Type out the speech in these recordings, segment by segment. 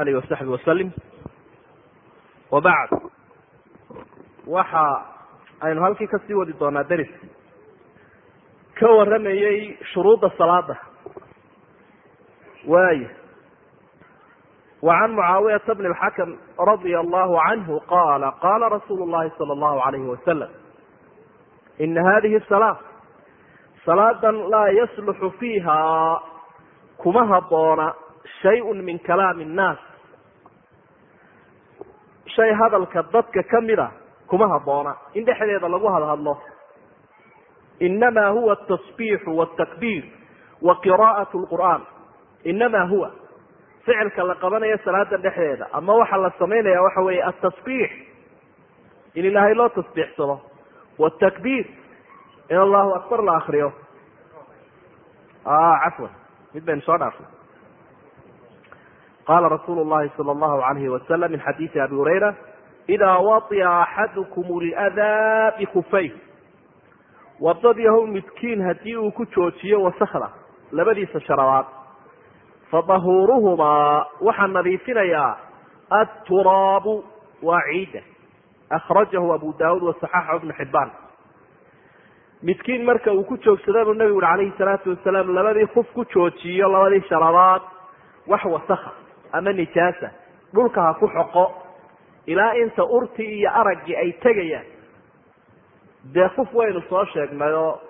alihi wasaxbi wasalim wabacd waxa aynu halkii ka sii wadi doonaa deris ka warramayey shuruudda salaada waaya wacan mucaawiyata bni alxakam radia allahu canhu qaala qaala rasuulu llahi sala allahu alayhi wasalam ina hadihi salaa salaadan laa yasluxu fiiha kuma haboona shayun min kalaami annaas shay hadalka dadka ka mid a kuma haboona in dhexdeeda lagu hadhadlo inamaa huwa atasbiixu waltakbiir wa qiraa'at lqur'aan inamaa huwa ficilka la qabanayo salaada dhexdeeda ama waxaa la samaynaya waxa weeye atasbiix in ilaahay loo tasbiixsado wtakbiir in allahu akbar la akriyo cafwan mid baynu soo dhaafnay qala rasuulu llahi sala allahu alayhi wasalam min xadiidi abi hurayra idaa waطia axadukum ldaa bikufayh wadadyahow midkiin haddii uu ku joojiyo wasakda labadiisa sharabaad fadahuuruhumaa waxaa nadiifinayaa atturaabu waa ciida akhrajahu abu daawuud wasaxaxahu ibnu xibaan midkiin marka uu ku joogsada buu nabigu uri calayhi salaatu wasalaam labadii kuf ku joojiyo labadii sharabaad wax wasakha ama nijaasa. Dhulka ha ku xoqo. Ilaa inta urtii iyo araggii ay tegayaan. Dee kuf waynu soo sheegnayoo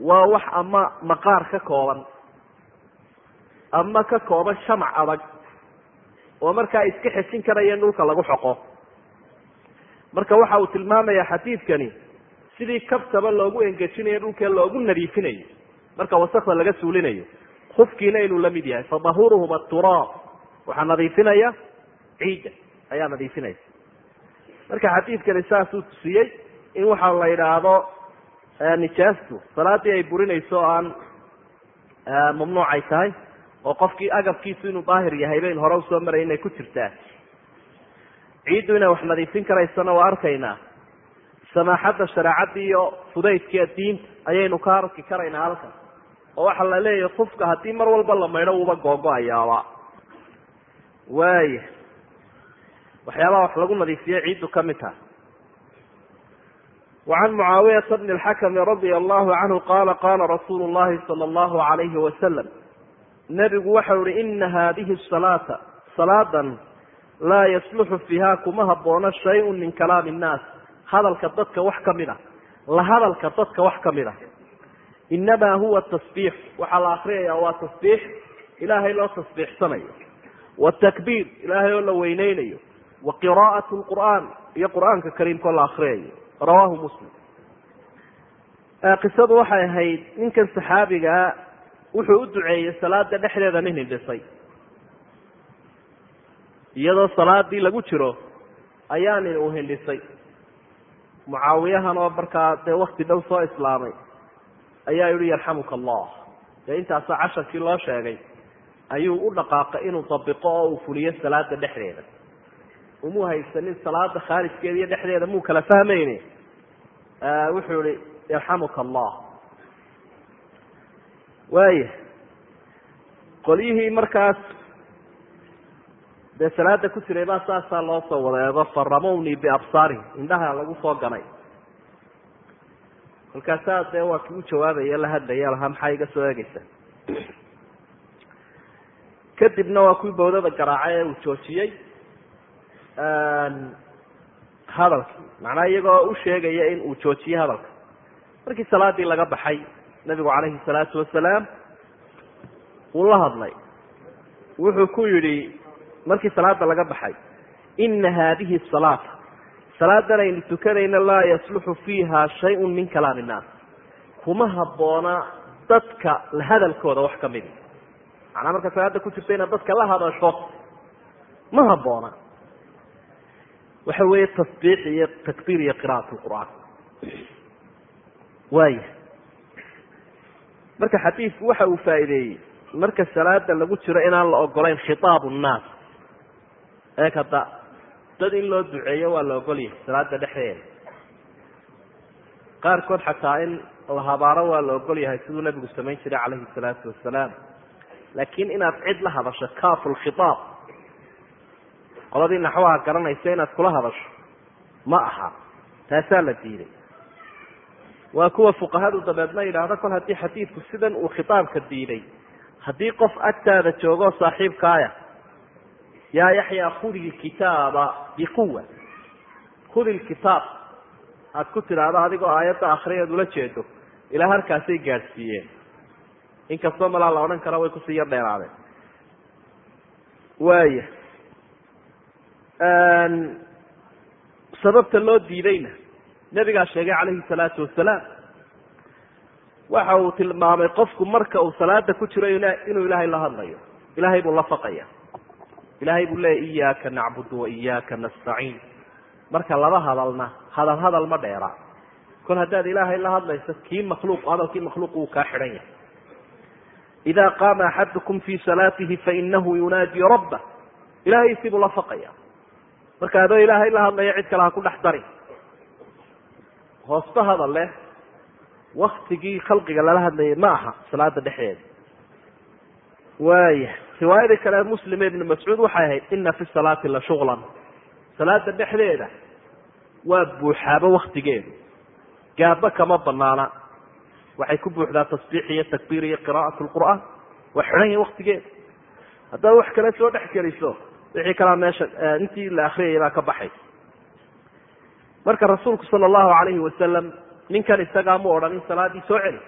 waa wax ama maqaar ka kooban. Ama ka kooban shamac adag. Oo markaa iska xejin karaya in dhulka lagu xoqo. Marka waxa uu tilmaamaya xadiidkani sidii kabtaba loogu engejinayo dhulkee loogu nadiifinayo. Marka wasakda laga suulinayo kufkiina inuu la mid yahay fadahuruhum aturaab waxaa nadiifinaya ciidda ayaa nadiifinaysa. Marka xadiidkani saasuu tusiyey in waxa la yidhaahdo nijaastu salaadii ay burinayso o aan mamnuucay tahay oo qofkii agabkiisu inuu daahir yahay bayn hore u soo maray inay ku jirtaa. Ciiddu inay wax nadiifin karaysana waa arkaynaa. Samaaxadda shareecadda iyo fudaydka diinta ayaynu ka arki karaynaa halkan. Oo waxaa la leeyahay kufka haddii mar walba la maydho uuba googo-ayaaba waaya waxyaabaha wax lagu nadiifiye ciiddu ka mid taha wacan mucaawiyata bni alxakami radia allahu canhu qaala qaala rasuulu llahi sala allahu alayhi wasalam nebigu waxau ihi ina hadihi salaata salaadan laa yasluxu fiiha kuma haboono shayun min kalaami innaas hadalka dadka wax ka mid a la hadalka dadka wax ka mid a inamaa huwa tasbiix. Waxaa la akriyaya waa tasbiix. Ilaahay loo tasbiixsanayo watakbiir ilaahay oo la weyneynayo. Wa qiraa'at lqur'aan iyo qur'aanka kariimkao la akriyayo rawahu muslim. Qisadu waxay ahayd ninkan saxaabigaa wuxuu u duceeyey salaada dhexdeeda nin hindhisay. Iyadoo salaadii lagu jiro ayaa nin uu hindhisay. Mucaawiyahan oo markaa dee wakti dhow soo islaamay ayaa yihi yarxamuka allah dee intaasoo casharkii loo sheegay ayuu u dhaqaaqay inuu dabiqo oo uu fuliyo salaada dhexdeeda. Umuu haysanin salaada khaarijkeeda iyo dhexdeeda muu kala fahmayne? Wuxuu ihi yarxamuka allah waaya qolyihii markaas dee salaada ku jiray baa saasaa loo soo wadeego faramowni biabsaarihim indhaha lagu soo ganay. Kolkaasaa dee waa kii u jawaabaya la hadlaya lahaa maxaa iga soo eegeysa kadibna waa kuwii bawdada garaacay ee uu joojiyey hadalkii macnaha iyagoo u sheegaya in uu joojiyey hadalka. Markii salaadii laga baxay nabigu calayhi salaatu wasalaam wuu la hadlay. Wuxuu ku yidhi markii salaada laga baxay ina hadihi salaata salaadan aynu tukanayna laa yasluxu fiiha shayun min kalaam innaas kuma habboona dadka hadalkooda wax ka midi macnaa marka salaada ku jirta inaad dadka la hadasho ma habboona. Waxa weeye tasbiix iyo takbiir iyo qira'at lqur'aan waaya marka xadiidku waxa uu faa'iideeyey marka salaada lagu jiro inaan la ogolayn khitaabu nnaas. Eeg hadda dad in loo duceeyo waa la ogol yahay salaada dhexdeeda. Qaarkood xataa in la habaaro waa la ogol yahay siduu nabigu samayn jiray calayhi salaatu wasalaam laakiin inaad cid la hadasho kafu lkhitaab qoladii naxwaha garanaysa inaad kula hadasho. Ma aha. Taasaa la diiday. Waa kuwa fuqahadu dabeedna yidhaahda kol haddii xadiidku sidan uu khitaabka diiday haddii qof agtaada joogo saaxiibkaaya yaa yaxyaa khudi lkitaaba biquwa khudi lkitaab aad ku tidhaahdo adigoo aayadda akriyaad ula jeedo. Ilaa halkaasay gaadhsiiyeen inkastoo malaa la odhan kara way ku sii yar dheeraadeen waaya sababta loo diidayna nabigaa sheegay calayhi salaatu wasalaam waxa uu tilmaamay qofku marka uu salaada ku jiro inuu ilaahay la hadlayo. Ilaahay buu la faqaya. Ilaahay buu leeya iyaaka nacbudu wa iyaaka nastaciin. Marka laba hadalna hadal hadal ma dheera kol haddaad ilaahay la hadlayso kii makhluuq hadalkii makhluuq wuu kaa xidhan yahay ida qaama axadukum fi salaatihi fainahu yunaadi rabba ilaahay sibuu la faqaya marka adoo ilaahay la hadlaya cid kale ha ku dhex dari hoosta hadal leh waktigii khalqiga lala hadlayay ma aha salaada dhexdeeda waaya riwaayadii kale muslime ibnu mascuud waxay ahayd ina fi salaati la shuغlan salaada dhexdeeda waa buuxaabo waktigeedu gaaba kama banaana waxay ku buuxdaa tasbiix iyo takbiir iyo qira'at lqur'aan waa xidhan yahi waktigeeda haddaad wax kale soo dhex geliso wixii kalaa meesha intii la akriyayay baa ka baxay. Marka rasuulku sala allahu alayhi wasalam ninkan isagaa mu odhan in salaadii soo celi.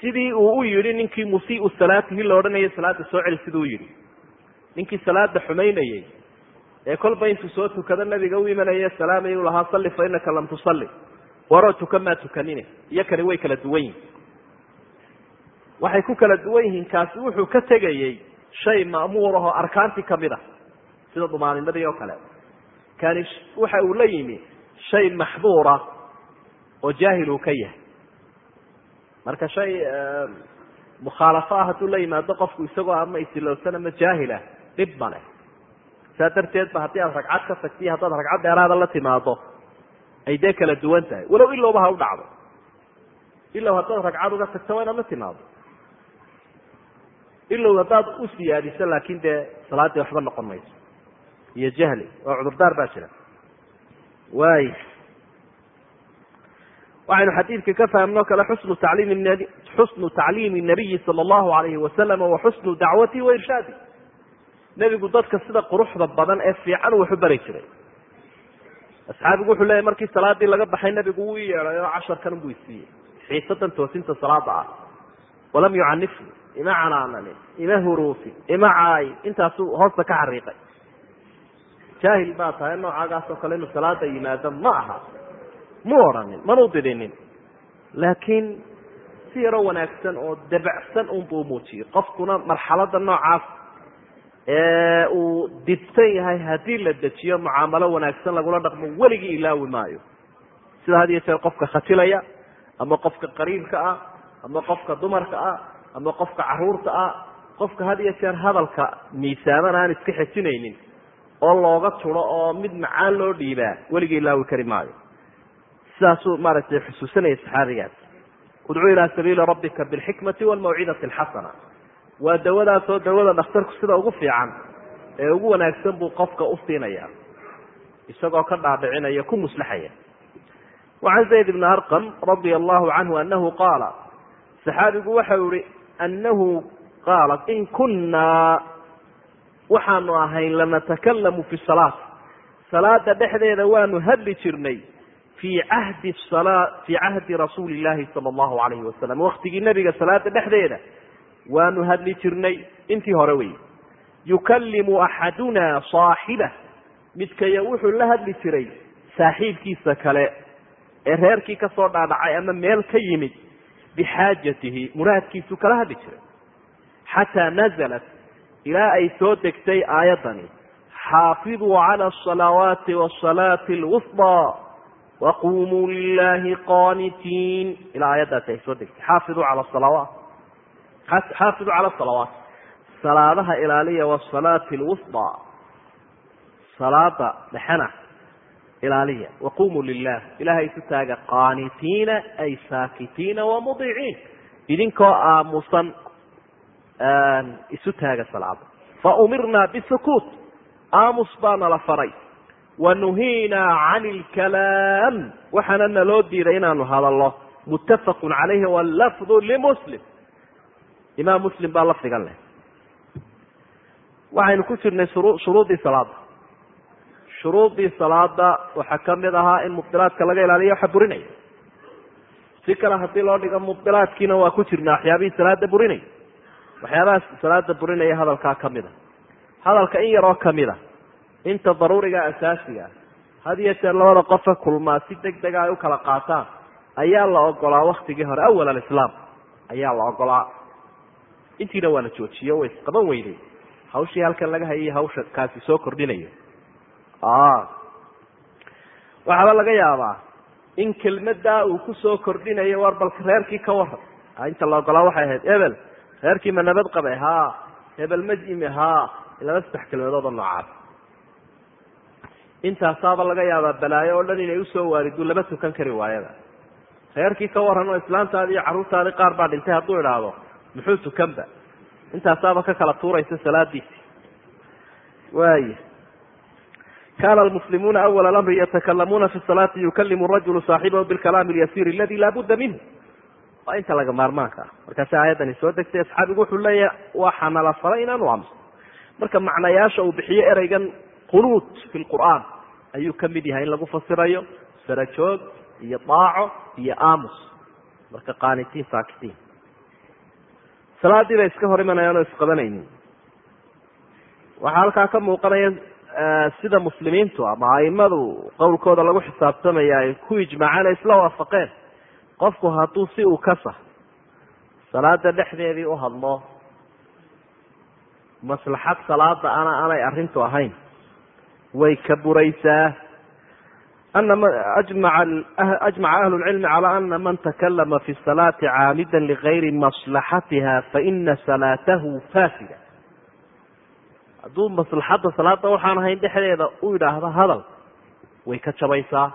Sidii uu u yidhi ninkii musiiu salaatihi la odhanayay salaada soo celi siduu yidhi. Ninkii salaada xumaynayey ee kolba intuu soo tukado nabiga u imanaya salaamay u lahaa salli fa inaka lam tusalli waroo tuka maa tukanine iyo kani way kala duwan yihiin waxay ku kala duwan yihiin kaasi wuxuu ka tegayey shay ma'muur ahoo arkaantii ka mid a sida dumaanimadii oo kale. Kani waxa uu la yimi shay maxduura oo jaahil uu ka yahay. Marka shay mukhaalafo ah hadduu la yimaado qofku isagoo ama isilowsan ama jaahilah dhib male saa darteed ba haddii aad ragcad ka tagti haddaad ragcad dheeraada la timaado ay dee kala duwan tahay. Walow ilowba ha u dhacdo. Ilow haddaad ragcad uga tagto waa inaad la timaado. Ilow haddaad u siyaadiso laakin dee salaaddii waxba noqon mayso. Iyo jahli oo cudurdaar baa jira. Waay. Waxaynu xadiidka ka fahmno kale xusnu tacliim xusnu tacliimi nabiyi sala allahu alayhi wasalam wa xusnu dacwati wa irshaadi. Nebigu dadka sida quruxda badan ee fiican waxu bari jiray asxaabigu wuxuu leeyahy markii salaadii laga baxay nebigu wuu yeedhay oo casharkan buu isiiyey xiisadan toosinta salaada ah. Walam yucanifni ima canaananin ima huruufin ima caayin intaasuu hoosta ka xariiqay. Jaahil baa tahay noocaagaas oo kale inuu salaada yimaado ma aha. Mu odhanin manuu didinin. Laakiin si yaro wanaagsan oo dabacsan unbuu muujiyey. Qofkuna marxalada noocaas ee uu dibsan yahay haddii la dejiyo mucaamalo wanaagsan lagula dhaqmo weligii ilaawi maayo. Sida had iyo jeer qofka khatilaya ama qofka qariibka ah ama qofka dumarka ah ama qofka carruurta ah qofka had iyo jeer hadalka miisaaman aan iska xejinaynin oo looga turo oo mid macaan loo dhiibaa weligii ilaawi kari maayo. Sidaasuu maaragtay xusuusanaya saxaabigaas. Udcuu ilaa sabiili rabbika bilxikmati walmawcidati alxasana waa dawadaasoo dawada dhakhtarku sida ugu fiican ee ugu wanaagsan buu qofka u siinaya isagoo ka dhaadhicinaya ku muslaxaya. Wacan zayd ibni arqam radia allahu canhu anahu qaala saxaabigu waxau yihi anahu qaala in kunaa waxaanu ahayn lanatakalamu fi salaat. Salaada dhexdeeda waanu hadli jirnay fi cahdi fii cahdi rasuuli llahi sala allahu alayhi wasalam waktigii nebiga salaada dhexdeeda waanu hadli jirnay intii hore wey yukallimu axaduna saaxibah midkaya wuxuu la hadli jiray saaxiibkiisa kale ee reerkii ka soo dhaadhacay ama meel ka yimid bixaajatihi muraadkiisu kala hadli jiray. Xataa nazalat ilaa ay soo degtay aayaddani xaafiduu cala asalawaati wasalaati alwusطى waqumuu lilahi qaanitiin. Ilaa aayaddaasi ay soo degtay. Xaafiduu cala salawaat xaafiduu cala salawaat. Salaadaha ilaaliya wasalaati alwusطى salaada dhexena ilaaliya. Waqumuu lilah ilahay isu taaga qaanitiina ay saakitiina wamudiciin idinkoo aamusan isu taaga salaada. Faumirna bisukuut. Aamus baana la faray. Wa nuhiinaa can ilkalaam waxaana naloo diiday inaanu hadalno muttafaqun calayhi wallafdu limuslim imaam muslim baa lafdigan leh. Waxaynu ku jirnay shuruudii salaada shuruudii salaada waxaa ka mid ahaa in mubdilaadka laga ilaaliyo waxa burinaya. Si kale haddii loo dhigo mubdilaadkiina waa ku jirna waxyaabihii salaada burinaya. Waxyaabahaas salaada burinaya hadalkaa ka mid a. Hadalka in yaroo kamida inta daruuriga asaasiga had iyo jeer labada qofa kulmaa si deg dega ay u kala qaataan ayaa la ogolaa waktigii hore awal alislaam. Ayaa la ogolaa intiina waa la joojiyo way isqaban weynay hawshii halkan laga hayay hawsha kaasi soo kordhinayo. Waxaaba laga yaabaa in kelmadaa uu ku soo kordhinayo war balka reerkii ka waran inta la ogolaa waxay ahayd hebel reerkii ma nabad qabe ha hebel ma jimi ha laba saddex kelmadood oo noocaas intaasaaba laga yaabaa balaayo oo dhan inay u soo waaridu lama tukan kari waayada. Reerkii ka waran oo islaantaadi iyo carruurtaadii qaar baa dhintay hadduu idhaahdo muxuu tukanba intaasaaba ka kala tuuraysa salaadiisi waaya kana almuslimuuna awala lamri yatakalamuuna fi salaati yukalimu rajulu saaxibahu bilkalaami alyasiir aladi laa budda minhu waa inta laga maarmaanka ah markaasi aayaddani soo degtay asxaabigu wuxuu leeyahay waxaa nala faray inaanu aamuso marka macnayaasha uu bixiyo ereygan qunuut fi lqur'aan ayuu ka mid yahay in lagu fasirayo sarajoog iyo daaco iyo aamus marka qaanitiin saakitiin salaadii bay iska hor imanayaan oo isqabanaynin waxaa halkaa ka muuqanaya sida muslimiintu ama aimadu qowlkooda lagu xisaabtamaya ay ku ijmaaceen ay isla waafaqeen. Qofku hadduu si uu kasa salaada dhexdeedii u hadlo maslaxad salaada ana aanay arrintu ahayn way ka buraysaa ajmaca ahlu lcilmi cala ana man takalama fi salaati caamida ligayri maslaxatiha faina salaatahu faasida hadduu maslaxadda salaada waxaan ahayn dhexdeeda u yidhaahdo hadal way ka jabaysaa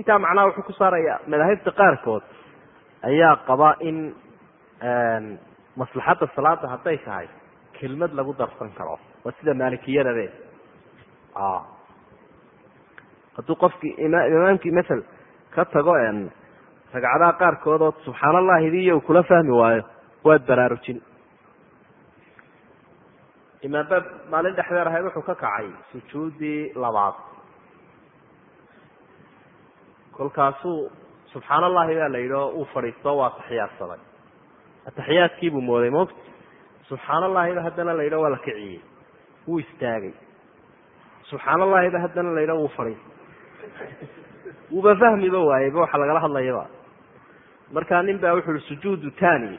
intaa macnaha wuxuu ku saaraya madaahibta qaarkood ayaa qaba in maslaxadda salaada hadday tahay kelmad lagu darsan karo waa sida maalikiyadabe hadduu qofkii imaamkii masel ka tago ragcadaha qaarkood oo subxaan allahidiiyo uu kula fahmi waayo waad baraarujin. Imaamba maalin dhexdeer ahayd wuxuu ka kacay sujuudii labaad. Kolkaasuu subxaan allahi baa la yidhi oo uu fadhiisto waa taxiyaadsaday ataxiyaadkiibuu mooday moogta subxaan allahiba haddana la yidho waa la kiciyey. Wuu istaagay. Subxaan allahiba haddana la yidho wuu fadhiistay wuuba fahmiba waayeyba waxa lagala hadlayaba markaa nin baa wuxu uhi sujuudu tani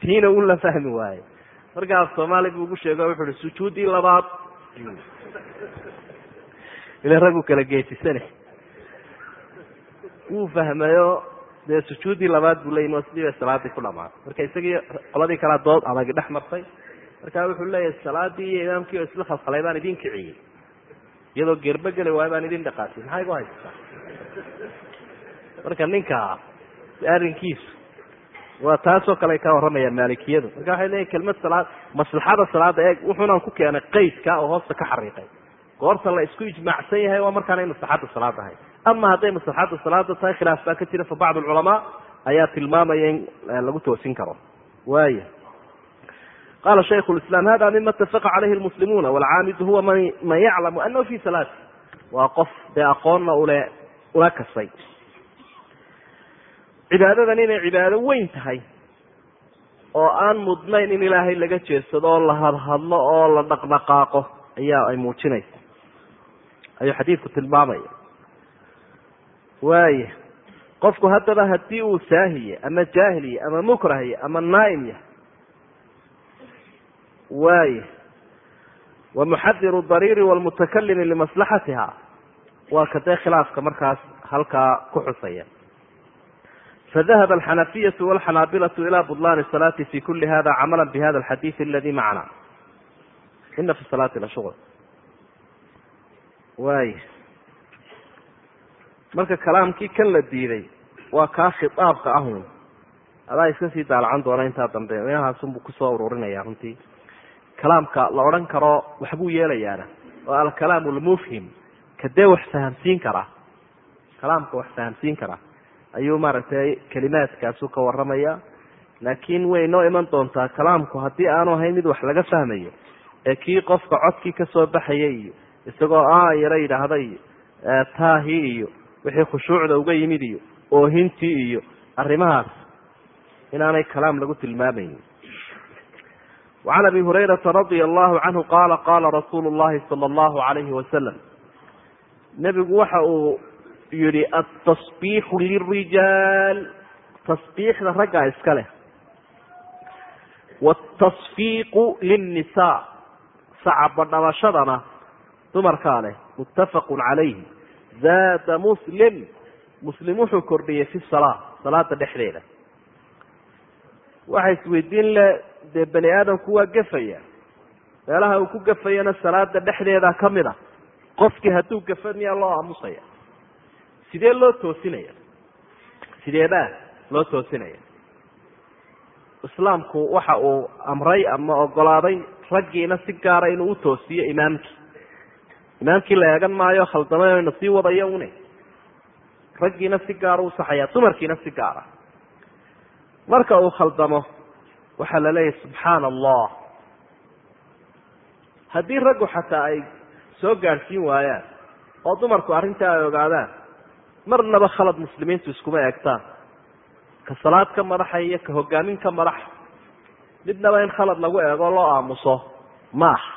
tiina un la fahmi waaye. Markaas soomaali buu ugu sheego wuxu uhi sujuudii labaad. Ila raggu kala geesisane. Wuu fahmayo dee sujuudii labaad buu leeyimi oo sidii bay salaadii ku dhamaatay marka isagii qoladii kalea dood adagi dhex martay. Marka wuxuu leeyahay salaadii iyo imaamkii oo isla khalkhalay baan idin kiciyey iyadoo gerbo geli waayo baan idin dhaqaasiyey maxaa igu haysataa marka ninka arrinkiisu waa taasoo kale ka warramayaan maalikiyadu. Marka waxay leeyihiin kelmad salaad maslaxada salaada eeg wuxuunaan ku keenay qaydka oo hoosta ka xariiqay. Goorta la isku ijmaacsan yahay waa markaanay maslaxadda salaad ahay. Ama hadday maslaxadda salaada tahay khilaaf baa ka jira fa bacd alculamaa ayaa tilmaamaya in lagu toosin karo. Waaya qala shayku lislaam hada mima itafaqa calayhi lmuslimuuna walcaamidu huwa man yaclamu anahu fi salaati waa qof dee aqoonna ule ula kasay cibaadadan inay cibaado weyn tahay oo aan mudnayn in ilaahay laga jeedsado oo la hadhadlo oo la dhaqdhaqaaqo ayaa ay muujinaysa ayuu xadiidku tilmaamaya waaya qofku haddaba haddii uu saahiye ama jaahiliye ama mukrahiye ama naaim yahay waaya wa muxadiru dariiri walmutakalimi limaslaxatiha. Waa kadee khilaafka markaas halkaa ku xusaya. Fadahaba alxanafiyatu walxanaabilatu ila budlaani salaati fi kuli hada camala bihada alxadiidi aladi macna ina fi salaati la shuغl waaya marka kalaamkii kan la diiday waa kaa khitaabka ahun. Adaa iska sii daalacan doona intaa dambe inahaasunbuu ku soo ururinaya runtii kalaamka la odhan karo waxbuu yeelayaana oo alkalaam lmufhim kadee wax fahamsiin karaa kalaamka wax fahamsiin karaa ayuu maaragtay kelimaadkaasu ka waramaya laakiin way noo iman doontaa kalaamku haddii aanu ahayn mid wax laga fahmayo ee kii qofka codkii ka soo baxaya iyo isagoo a yaro yidhaahda iyo taahi iyo wixii khushuucda uga yimid iyo oohintii iyo arrimahaas inaanay kalaam lagu tilmaamayn وعn abi hurayraa radia allahu canhu qaala qaala rasuulu llahi sala allahu alayhi wasalam nebigu waxa uu yihi atasbiixu lirijaal tasbiixda raggaa iska leh wtasfiiqu lilnisaa sacabadhabashadana dumarkaa leh muttafaqu calayhi zaada muslim muslim wuxuu kordhiyey fi salaa salaada dhexdeeda waxa isweydiin le dee bani aadamku waa gafaya. Meelaha uu ku gafayana salaada dhexdeeda ka mid a qofkii hadduu gafa miyaa loo aamusaya. Sidee loo toosinaya? Sideebaa loo toosinaya? Islaamku waxa uu amray ama ogolaaday raggiina si gaara inuu utoosiyo imaamkii. Imaamkii la eegan maayo khaldamana sii wadayo une. Raggiina si gaara usaxaya dumarkiina si gaara. Marka uu khaldamo waxaa la leeyahy subxaana allah haddii raggu xataa ay soo gaadhsiin waayaan oo dumarku arrintaa ay ogaadaan marnaba khalad muslimiintu iskuma eegtaan. Ka salaad ka madaxa iyo ka hogaamin ka madaxa midnaba in khalad lagu eego loo aamuso ma aha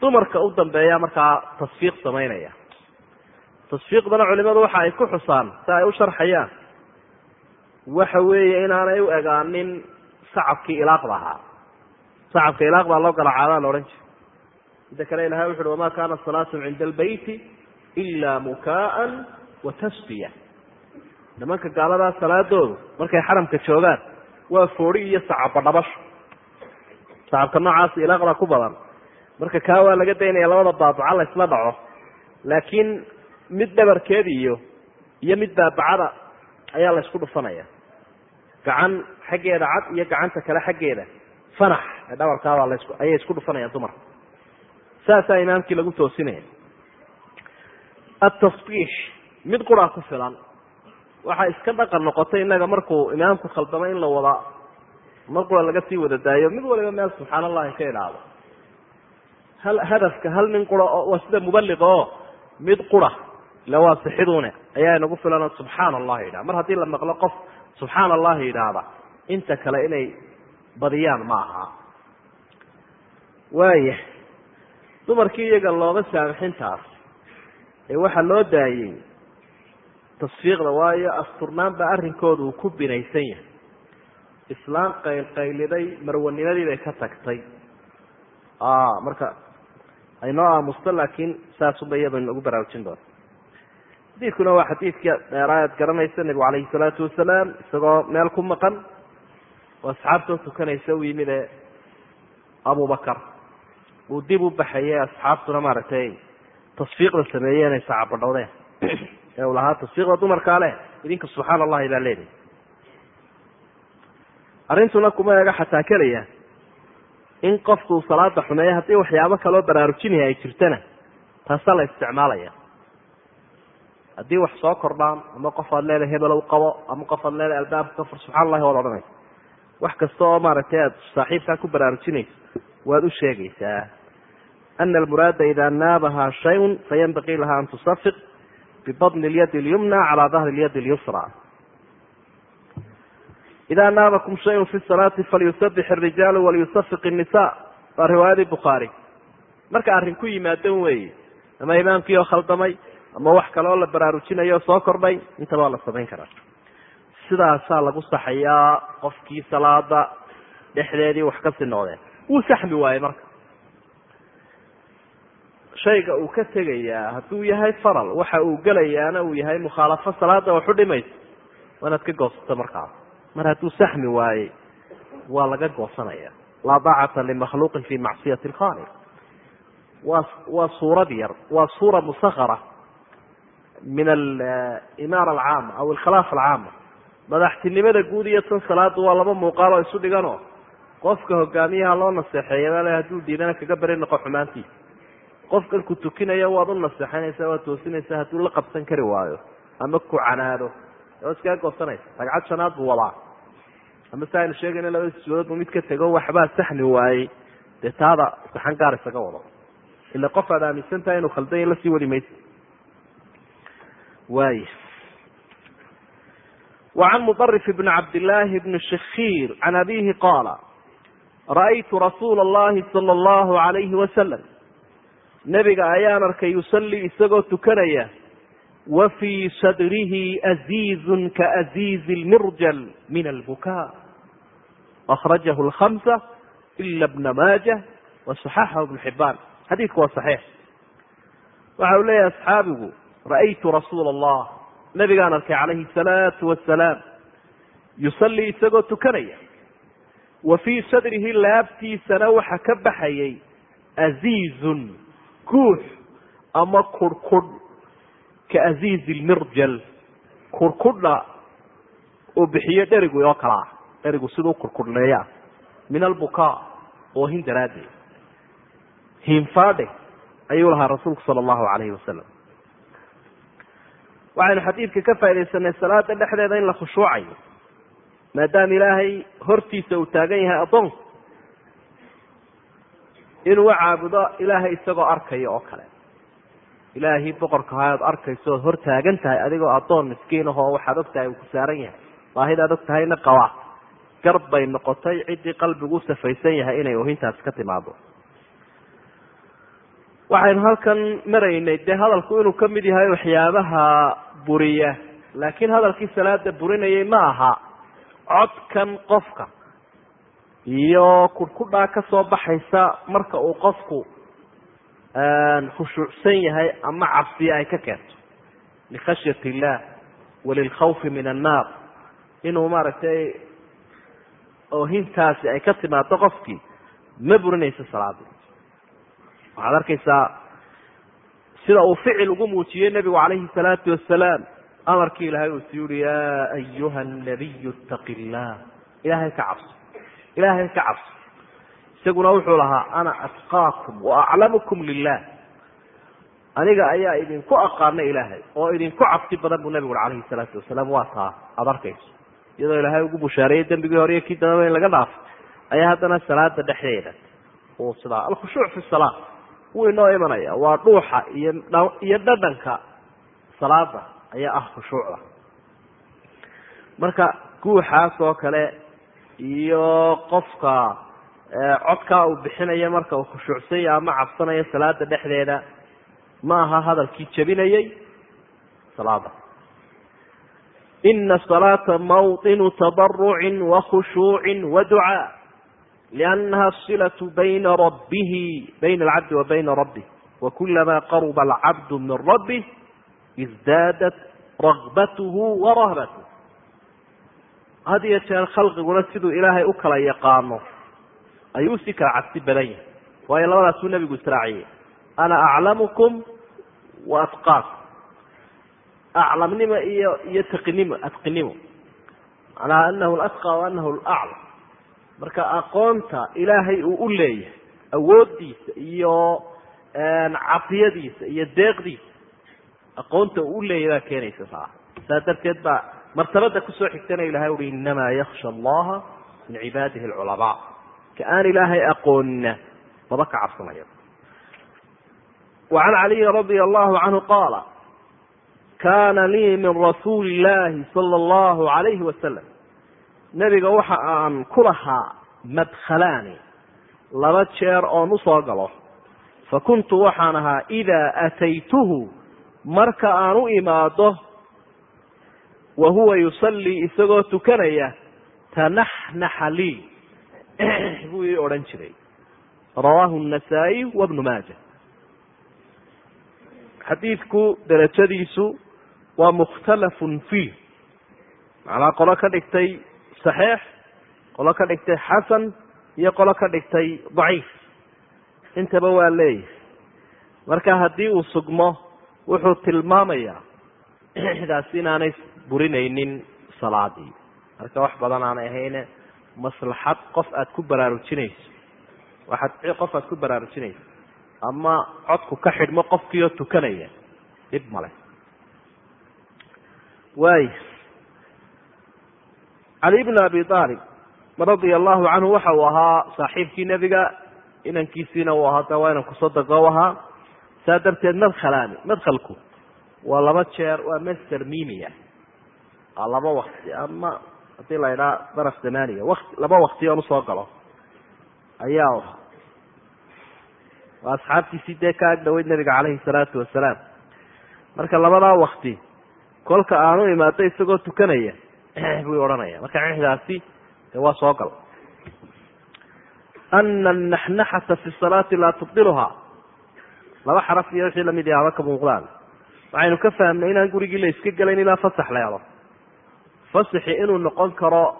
dumarka u dambeeya markaa tasfiiq samaynaya. Tasfiiqdana culimadu waxa ay ku xusaan si ay u sharxayaan. Waxa weeye inaanay u egaanin sacabkii ilaaqda ahaa. Sacabka ilaaq baa loo garacaabaa la odhan jira mida kale ilahay wuxu uhi wama kana salaatu cinda albeyti ila mukaan wa tasfiya. Nimanka gaaladaa salaadoodu markay xaramka joogaan waa foori iyo sacabba dhabasho sacabka noocaas ilaaqda ku badan. Marka kaa waa laga daynaya labada baabaca la isla dhaco laakiin mid dhabarkeed iyo iyo mid baabacada ayaa la isku dhufanaya gacan xaggeeda cad iyo gacanta kale xaggeeda. Fanax. Ee dhabarkaabaa ayay isku dhufanayaan dumarka saasaa imaamkii lagu toosinaya atasbiix mid quraa ku filan. Waxaa iska dhaqan noqotay innaga markuu imaamku khaldamo in la wada mar qura laga sii wada daayo mid waliba meel subxaan allahi ka idhaahdo hal hadafka hal nin qura oo waa sida mubaliqa oo mid qura ila waa sixidune ayaa inagu filan oo subxaana allahi yidhaha mar haddii la maqlo qof subxaana allahi yidhaahda. Inta kale inay badiyaan ma aha waaya dumarkii iyaga looga saamixintaas ee waxaa loo daayey tasfiiqda waayo asturnaan baa arrinkooda uu ku binaysan yahay. Islaam qaylqayliday marwanimadii bay ka tagtay. Marka aynoo aamusto laakiin saasuba iyado inagu baraarujin doona xadiidkuna waa xadiidkii dheeraa ad garanaysa nebigu calayhi salaatu wasalaam isagoo meel ku maqan oo asxaabtoo tukanaysa u yimid ee abubakar uu dib u baxayay asxaabtuna maaragtay tasfiiqda sameeyeen ay sacabadhowdeen ee uu lahaa tasfiiqda dumarkaa leh idinka subxaana allahi baa leedahay. Arrintuna kuma eega xataa kelaya in qofkuu salaada xumeeya haddii waxyaabo kaloo baraarujinaya ay jirtana taasaa la isticmaalaya haddii wax soo kordhaan ama qof aad leedahay hebelo u qabo ama qof aad leedahay albaabka ka fur subxana allahi waad odhanaysa wax kasta oo maaragtay aad saaxiibkaa ku baraarujinayso waad u sheegaysaa ana almuraada ida naabaha shayun fayanbaqii laha an tusafiq bibadni lyadi lyumna calaa dahri lyadi lyusra ida naabakum shayun fi salaati falyusabix اrijaalu waliyusafiq الnisa waa riwaayadii bukhaari marka arrin ku yimaadon weeye ama imaamkii oo khaldamay ama wax kale oo la baraarujinayo oo soo kordhay intaba waa la samayn karaa. Sidaasaa lagu saxayaa qofkii salaada dhexdeedii wax ka sii noqdeen. Wuu saxmi waaye marka. Shayga uu ka tegayaa hadduu yahay faral waxa uu gelayaana uu yahay mukhaalafo salaada waxu dhimayso waa ka goosato markaas mar hadduu saxmi waayey waa laga goosanaya laa daacata limakhluuqin fi macsiyati lkhaliq waa waa suurad yar waa suura musakara min alimaara alcaama aw alkhilaafa alcaama madaxtinimada guud iyo tan salaada waa laba muuqaal oo isu dhiganoo qofka hogaamiyaha loo naseexeeya le hadduu diidana kaga beri noqo xumaantiisa qofkan ku tukinayo waad u naseexanaysaa waad toosinaysaa hadduu la qabsan kari waayo ama ku canaado waad iskaga goosanaysa ragcad shanaad buu wadaa ama si aynu sheegayna labada suuradood bu mid ka tego waxbaa saxmi waayey dee taada saxan gaar isaga wado ila qof aad aaminsan tahay inuu khaldanya la sii wadi maysa waay وعن مطرف بن عبد الله بن شخير عن أبيه قال رأيت رسول الله صلى الله عليه وسلم نبga ayaan arkay يuصلي isagoo tukanaya وفي صدره أزيز كأزيز المرجل من البكاء أخرجه الخمسة إلا بن ماجة وصححه بن حبان xadيثku waa صحيح waxa u leeyahy أصxaabigu ra'aytu rasuula allah nabigaan arkay calayhi asalaatu wasalaam yusallii isagoo tukanaya wa fii sadrihi laabtiisana waxa ka baxayay asiizun guux ama kurhkudh ka aziizi ilmirjal kurhkudha uu bixiyo dherigu oo kala ah dherigu siduu kurhkudhneeyaa min albukaa oo hin daraaddeed hiinfaadhe ayuu lahaa rasuulku sala allahu calayhi wasalam waxaynu xadiidka ka faaidaysanay salaada dhexdeeda in la khushuucayo maadaama ilaahay hortiisa uu taagan yahay addoonku inuu caabudo ilaahay isagoo arkaya oo kale. Ilaahii boqorka ahaa ood arkayso ood hor taagan tahay adigoo addoon miskiin ahoo waxaad og tahay uu ku saaran yahay. Baahidaad og tahayna qaba garb bay noqotay ciddii qalbigu u safaysan yahay inay ohintaasi ka timaado waxaynu halkan maraynay dee hadalku inuu ka mid yahay waxyaabaha buriya laakiin hadalkii salaada burinayay ma aha codkan qofka iyo kurkudhaa ka soo baxaysa marka uu qofku khushuucsan yahay ama cabsiya ay ka keento. Likhashyat illah walilkhawfi min annaar. Inuu maaragtay oohintaasi ay ka timaado qofkii ma burinayso salaada waxaad arkaysaa sida uu ficil ugu muujiyey nebigu calayhi salaatu wasalaam. Amarkii ilaahay uu si yuhi yaa ayuha nabiyu itaqi illah ilaahay ka cabso. Ilaahay ka cabso. Isaguna wuxuu lahaa ana atqaakum wa aclamukum lilah aniga ayaa idinku aqaana ilaahay oo idinku cabsi badan buu nebigu ui calayhi salaatu wasalaam. Waa taa aada arkayso. Iyadoo ilaahay ugu bushaareeyey dembigii hore iyo kii dambaba in laga dhaafo ayaa haddana salaada dhexdeeda uu sidaa alkhushuuc fi salaa wuu inoo imanaya waa dhuuxa iyo iyo dhadhanka salaada ayaa ah khushuucda. Marka guuxaas oo kale iyo qofka codkaa uu bixinayo marka uu khushuucsanya ama cabsanayo salaada dhexdeeda ma aha hadalkii jebinayay salaada ina salaata mawطinu tabaruci wakhushuuci waducaa liannaha silaة bayna rabbihi bayna alcabdi wa bayna rabbih wakulama qaruba alcabdu min rabbih isdaadat ragbathu warahbathu had iyo jeer khalqiguna siduu ilaahay u kala yaqaano ayuu u sii kala cabsi badan yahay waayo labadaasuu nebigu israaciyey ana aclamukum wa atqaakum aclamnimo iyo iyo taqinimo atqinimo macnaha anahu latqa wa anahu laclam marka aqoonta ilaahay uu u leeyahay awooddiisa iyo cadiyadiisa iyo deeqdiisa aqoonta uu leeyahy baa keenaysa saa saa darteed baa martabada ku soo xigtana ilahay uhi inamaa yaksha allaha min cibaadihi alculamaa ka aan ilaahay aqoonina maba ka cabsanaya wacan caliyi radia allahu canhu qaala kaana lii min rasuuli illaahi sala allahu alayhi wasalam nebiga waxa aan ku lahaa madkhalaani laba jeer oon usoo galo fa kuntu waxaan ahaa idaa ataytuhu marka aan u imaado wa huwa yusallii isagoo tukanaya tanaxnaxa lii buu ii odhan jiray rawaahu النasaaئي wbnu maaja xadiidku derajadiisu waa mukhtalafun fiih macnaa qolo ka dhigtay صaxiix qolo ka dhigtay xasan iyo qolo ka dhigtay daciif. Intaba waa leeyahay marka haddii uu sugmo wuxuu tilmaamayaa daas inaanay burinaynin salaadii. Marka wax badan aanay ahayne maslaxad qof aada ku baraarujinayso. Waxaad qof aad ku baraarujinayso. Ama codku ka xidhmo qofkiioo tukanaya dhib male waay cali bn abi aalib radia allahu canhu waxa uu ahaa saaxiibkii nebiga inankiisiina uu ahaa waa inanku sodogo u ahaa. Saa darteed madkhalaani madkhalku waa laba jeer waa master mimia. Waa laba wakti ama haddii la idhaha daraf zamaniya wati laba wakti oon u soo galo ayaa u ahaa. Waa asxaabtiisii dee ka ag dhaweyd nabiga caleyhi salaatu wasalaam marka labadaa wakti kolka aanu imaado isagoo tukanaya buu odhanaya marka cixdaasi de waa soo gal ana naxnaxata fi salaati laa tubdiluha laba xaraf iyo wixii la mid yaaba ka muuqdaan. Waxaynu ka fahamnay inaan gurigii la iska gelayn ilaa fasax la helo. Fasaxi inuu noqon karo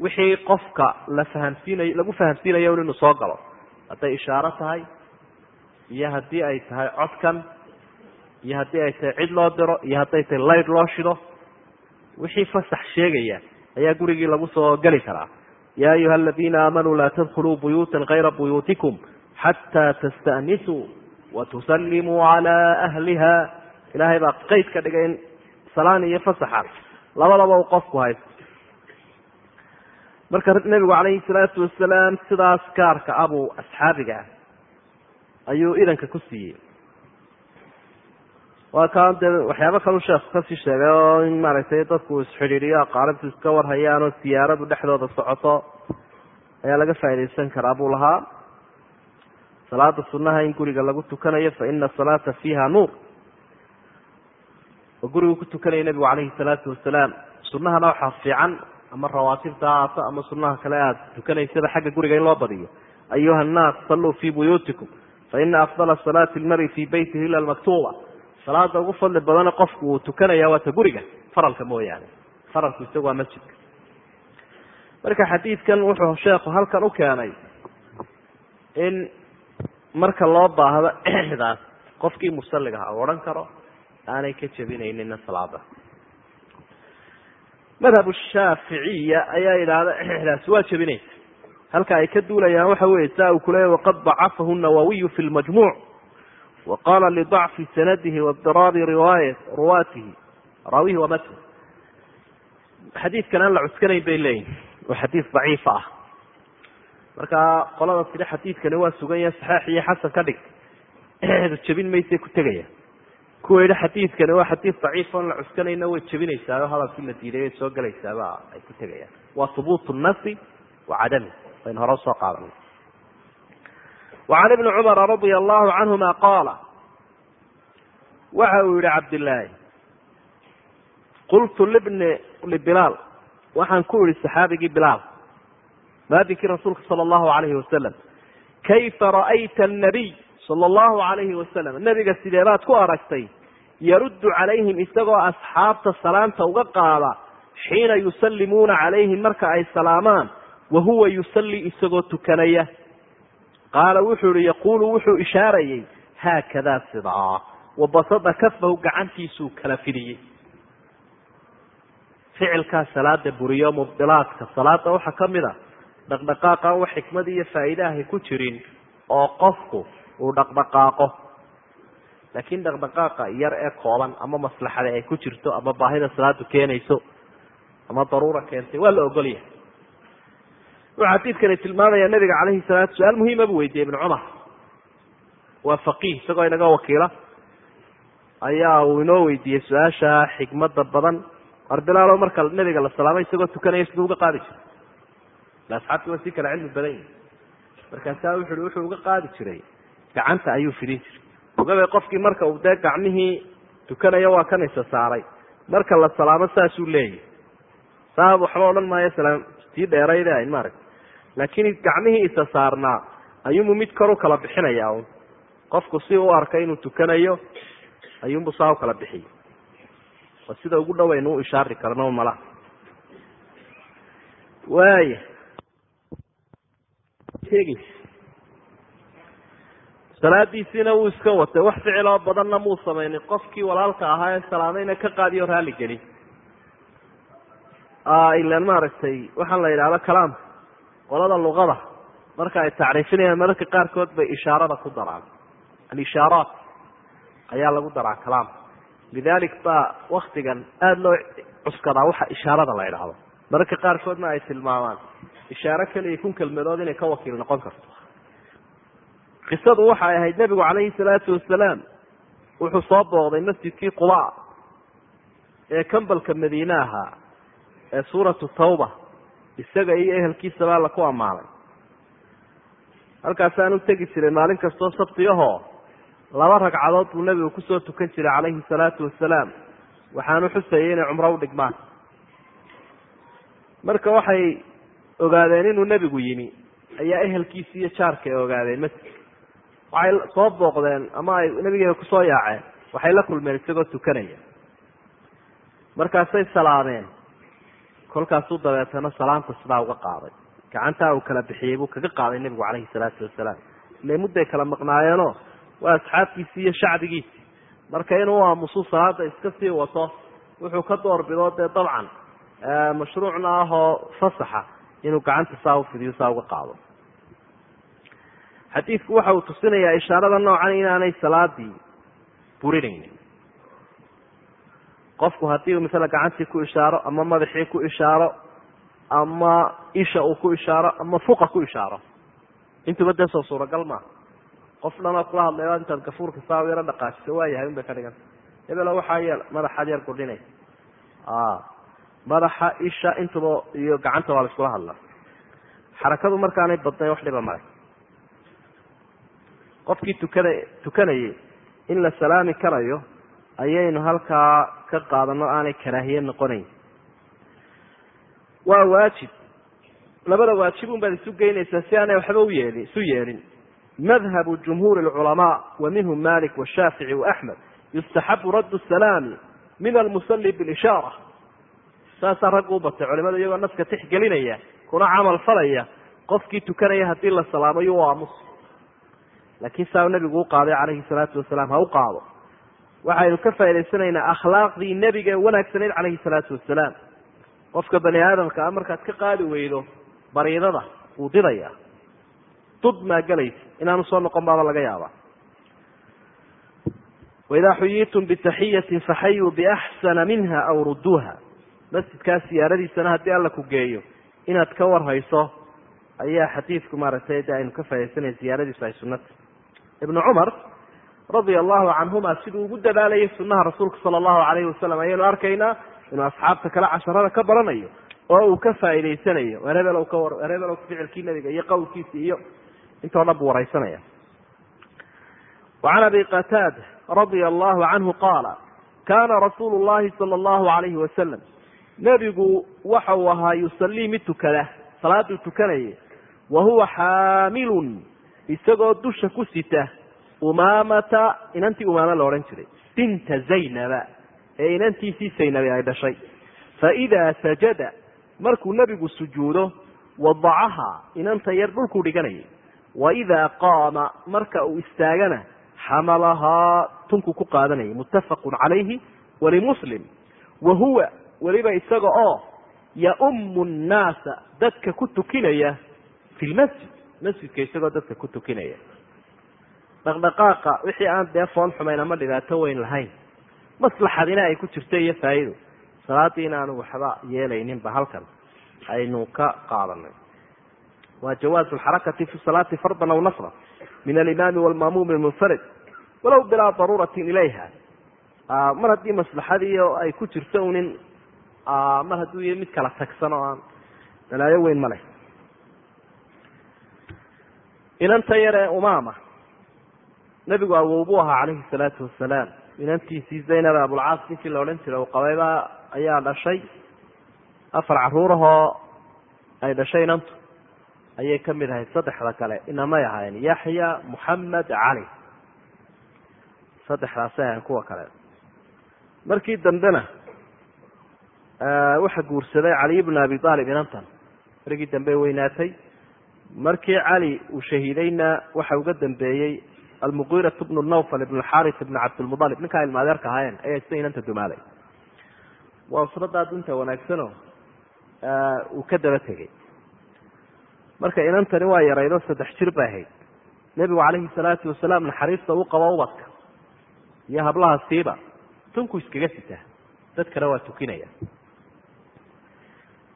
wixii qofka la fahamsiinayo lagu fahamsiinayo inuu soo galo. Hadday ishaaro tahay iyo haddii ay tahay codkan iyo haddii ay tahay cid loo diro iyo hadday tahay layd loo shido wixii fasax sheegaya ayaa gurigii lagu soo geli karaa. Ya ayuha aladiina aamanuu laa tadkuluu buyuuta kayra buyuutikum xataa tasta'nisuu watusallimuu calaa ahliha. Ilaahay baa qeyd ka dhigay in salaan iyo fasaxa labadaba uu qofku haysto marka nebigu calayhi salaatu wasalaam sidaas gaarka abuu asxaabiga ah ayuu idanka ku siiyey waa kaan dee waxyaabo kalu sheekhu ka sii sheegay oo in maaragtay dadku isxidhiidhiyo aqaaribtu iska warhayaan oo siyaaradu dhexdooda socoto ayaa laga faaidaysan karaa buu lahaa. Salaada sunaha in guriga lagu tukanayo fa ina asalaata fiiha nuur. Oo gurigu ku tukanaya nebigu calayhi salaatu wasalaam. Sunahana waxaa fiican ama rawaatibta haato ama sunaha kale aada tukanaysada xagga guriga in loo badiyo. Ayuha annaas salluu fii buyuutikum fa ina afdala salaati lmari fii beytihi ila lmaktuuba salaada ugu fadli badana qofku uu tukanaya waata guriga faralka mooyaane. Faralku isagu waa masjidka. Marka xadiidkan wuxuu sheekhu halkan u keenay in marka loo baahdo exdaas qofkii musalliga aha u odhan karo aanay ka jebinaynina salaada. Madhab shaaficiya ayaa yidhaahda exdaasi waa jebinaysa halka ay ka duulayaan waxa weye saa uu kuleeya waqad dacafahu nawawiyu fi lmajmuuc wa qala lidacfi sanadihi wadiraabi riwaaya ruwaatihi raawihi wa matn xadiidkan aan la cuskanayn bay leeyihiin oo xadiid daciifa ah marka qolada tidhi xadiidkani waa sugan yahay saxeix iyo xasan ka dhig jebin maysay ku tegaya kuwa yidhi xadiidkani waa xadiid daciif oon la cuskanayna way jebinaysaa oo hadalkii la diiday way soo gelaysaaba ay ku tegayaan waa hubuut nasi wa cadami baynu hore u soo qaadanay وعn بن cmر رضي الله عanهma qاla waxa uu yihi cabdاللaahi qultu lbilaal waxaan ku ihi صaxaabigii bilaal maadinkii rasuulka salى الlahu عalayه wasalam kayfa ra'ayta النabiy salى الlahu عalayhi wasalam nebiga sidee baad ku aragtay yaruddu calayhim isagoo asxaabta salaanta uga qaada xiina yusallimuuna calayhim marka ay salaamaan wahuwa yusalli isagoo tukanaya qaala wuxuu ihi yaquulu wuxuu ishaarayey haakadaa sidaa wabasada kafahu gacantiisuu kala fidiyey. Ficilkaa salaada buriyo mubdilaadka salaada waxaa ka mid a dhaqdhaqaaqa wax xikmad iyo faa'iidahay ku jirin oo qofku uu dhaqdhaqaaqo. Laakiin dhaqdhaqaaqa yar ee kooban ama maslaxada ay ku jirto ama baahida salaadu keenayso ama daruura keentay waa la ogolyahay wuxuu xadiidkani tilmaamaya nabiga calayhi salaatu su'aal muhiima buu weydiiyey ibnu cumar. Waa faqiih isagoo inaga wakiila. Ayaa uu inoo weydiiyey su'aasha xikmada badan. War bilaalo marka nabiga la salaamay isagoo tukanaya siduu uga qaadi jiray. Ila asxaabti waa si kale cilmi badan yihi markaasaa wuxu uhi wuxuu uga qaadi jiray. Gacanta ayuu fidin jiray. Ogabay qofkii marka uu dee gacmihii tukanaya waa kan isa saaray. Marka la salaamo saasuu leeyahy saa waxba odhan maayo salaam tii dheerayde ayn maaragta laakiin gacmihii isa saarnaa ayuunbu mid kor u kala bixinaya un qofku si u arkay inuu tukanayo ayuunbu saa u kala bixiya. Waa sida ugu dhawaynu u ishaari karno malaha waaya salaadiisiina wuu iska watay. Wax ficiloo badanna muu samaynin. Qofkii walaalka ahaa ee salaamayna ka qaadiyo raalli geli. Ilan maaragtay waxaan la yidhahdo kalaamka qolada luqada. Marka ay tacriifinayaan mararka qaarkood bay ishaarada ku daraan. Alishaaraat ayaa lagu daraa kalaamka lidalik baa waktigan aada loo cuskadaa waxa ishaarada la idhaahdo mararka qaarkoodna ay tilmaamaan. Ishaaro keliya kun kelmadood inay ka wakiil noqon karto. Qisadu waxay ahayd nebigu calayhi salaatu wasalaam wuxuu soo booqday masjidkii quba ee kambalka madiine ahaa ee suuratu tawba isaga iyo ehelkiisabaa laku ammaanay halkaasaan u tegi jiray maalin kastoo sabtiyahoo laba ragcadood buu nebigu ku soo tukan jiray calayhi salaatu wasalaam. Waxaanu xusayay inay cumro u dhigmaan. Marka waxay ogaadeen inuu nebigu yimi ayaa ehelkiisi iyo jaarka ay ogaadeen. Masjidka waxay soo booqdeen ama ay nebigeeda ku soo yaaceen. Waxay la kulmeen isagoo tukanaya. Markaasay salaameen kolkaasuu dabeetana salaamta sidaa uga qaaday. Gacantaa uu kala bixiyey buu kaga qaaday nebigu calayhi salaatu wasalaam. Ile mudday kala maqnaayeenoo waa asxaabtiisii iyo shacbigiisii. Marka inuu aamusuu salaada iska sii wato wuxuu ka doorbido dee dabcan mashruucna ahoo fasaxa inuu gacanta saa ufidiyo saa uga qaado. Xadiidku waxa uu tusinayaa ishaarada noocan inaanay salaadii burinaynin qofku haddii masala gacantii ku ishaaro ama madaxii ku ishaaro ama isha uu ku ishaaro ama fuqa ku ishaaro. Intuba dee suuragal maaha qof dhanoo kula hadlay intaad gafuurka saa yaro dhaqaajiso waayahay un bay ka dhiganta hebelo waxaa yeel madaxaad yar gudhinay madaxa isha intuba iyo gacanta waa la iskula hadlaa. Xarakadu markaanay badnay wax dhiba male qofkii tukada tukanayay in la salaami karayo ayaynu halkaa ka qaadano aanay karaahiye noqonayn. Waa waajib. Labada waajibun baad isu geynaysaa si aanay waxba u yeelin isu yeelin. Madhabu jumhuuri lculamaa wa minhum malik washaafici waaxmed yustaxabu raddu salaami min almusali bilishaara. Saasaa raggu u batay culimadu iyagoo naska tixgelinaya kuna camal falaya qofkii tukanaya haddii la salaamayo u aamus laakiin saa nabigu u qaaday calayhi salaatu wasalaam ha u qaado waxaynu ka faa'idaysanaynaa akhlaaqdii nebiga wanaagsanayd calayhi salaatu wasalaam qofka bani aadamka a markaad ka qaadi weydo bariidada wuu didaya. Dud maa gelaysa inaanu soo noqon baaba laga yaabaa. Waidaa xuyiitum bitaxiyatin faxayuu biaxsana minha aw rudduuha. Masjidkaa siyaaradiisana haddii alla ku geeyo inaad ka warhayso ayaa xadiidku maaragtay de aynu ka faa'idaysanaya ziyaaradiisu ay sunnata ibnu cumar radia allahu canhuma siduu ugu dadaalayay sunnaha rasuulka sala allahu alayhi wasalam ayaynu arkaynaa inuu asxaabta kale casharada ka baranayo oo uu ka faa'idaysanayo erebelow ka war erebelow ficilkii nabiga iyo qowlkiisi iyo intoo dhan buu waraysanaya. Wacan abi qataada radia allahu canhu qaala kaana rasuulu llahi sala allahu alayhi wasalam nebigu waxa uu ahaa yusallii mid tukada salaaduu tukanayay wa huwa xaamilun isagoo dusha ku sita umaamata inantii umaama la odhan jiray. Binta zaynaba ee inantiisii saynabe ay dhashay. Faidaa sajada markuu nebigu sujuudo wadacahaa inanta yar dhulkuu dhiganayay. Waidaa qaama marka uu istaagana xamalahaa tunkuu ku qaadanayay. Muttafaqun calayhi walimuslim wa huwa weliba isaga oo yaumu nnaasa dadka ku tukinaya fi lmasjid masjidka isagoo dadka ku tukinaya dhaqdhaqaaqa wixii aan dee foon xumayn ama dhibaato weyn lahayn. Maslaxadina ay ku jirto iyo faa'iido. Salaadii inaanu waxba yeelayninba halkan aynu ka qaadanay. Waa jawaazu lxarakati fi salaati fardan aw nasra min alimaami walmaamuumi munfarid walow bilaa daruuratin ilayha. Mar haddii maslaxadii ay ku jirto unin mar hadduu yahay mid kala tagsan oo aan balaayo weyn ma inanta yar ee umaama nebigu awow ahaa calayhi salaatu wasalaam inantiisii zaynab abulcaas ninkii la odhan jiray uu qabayba ayaa dhashay. Afar caruurahoo ay dhashay inantu ayay ka mid ahayd saddexda kale. Inamay ahaayeen yaxya moxamed cali saddexdaasay ahayn kuwa kale. Markii dambena waxa guursaday caliy bnu abi aalib inantan markii dambe weynaatay. Markii cali uu shahiidayna waxa uga dambeeyey almuqirat bnu nawfal ibn xarit ibn cabdilmualib ninkaa ilma adeerka ahaayeen ayaa sida inanta dumaaday waa usradaa dunta wanaagsano uu ka daba tegey marka inantani waa yaraydo saddex jir bay ahayd. Nebigu calayhi salaatu wasalaam naxariista u qabo ubadka iyo hablaha siiba tunku iskaga sitaa dadkana waa tukinaya.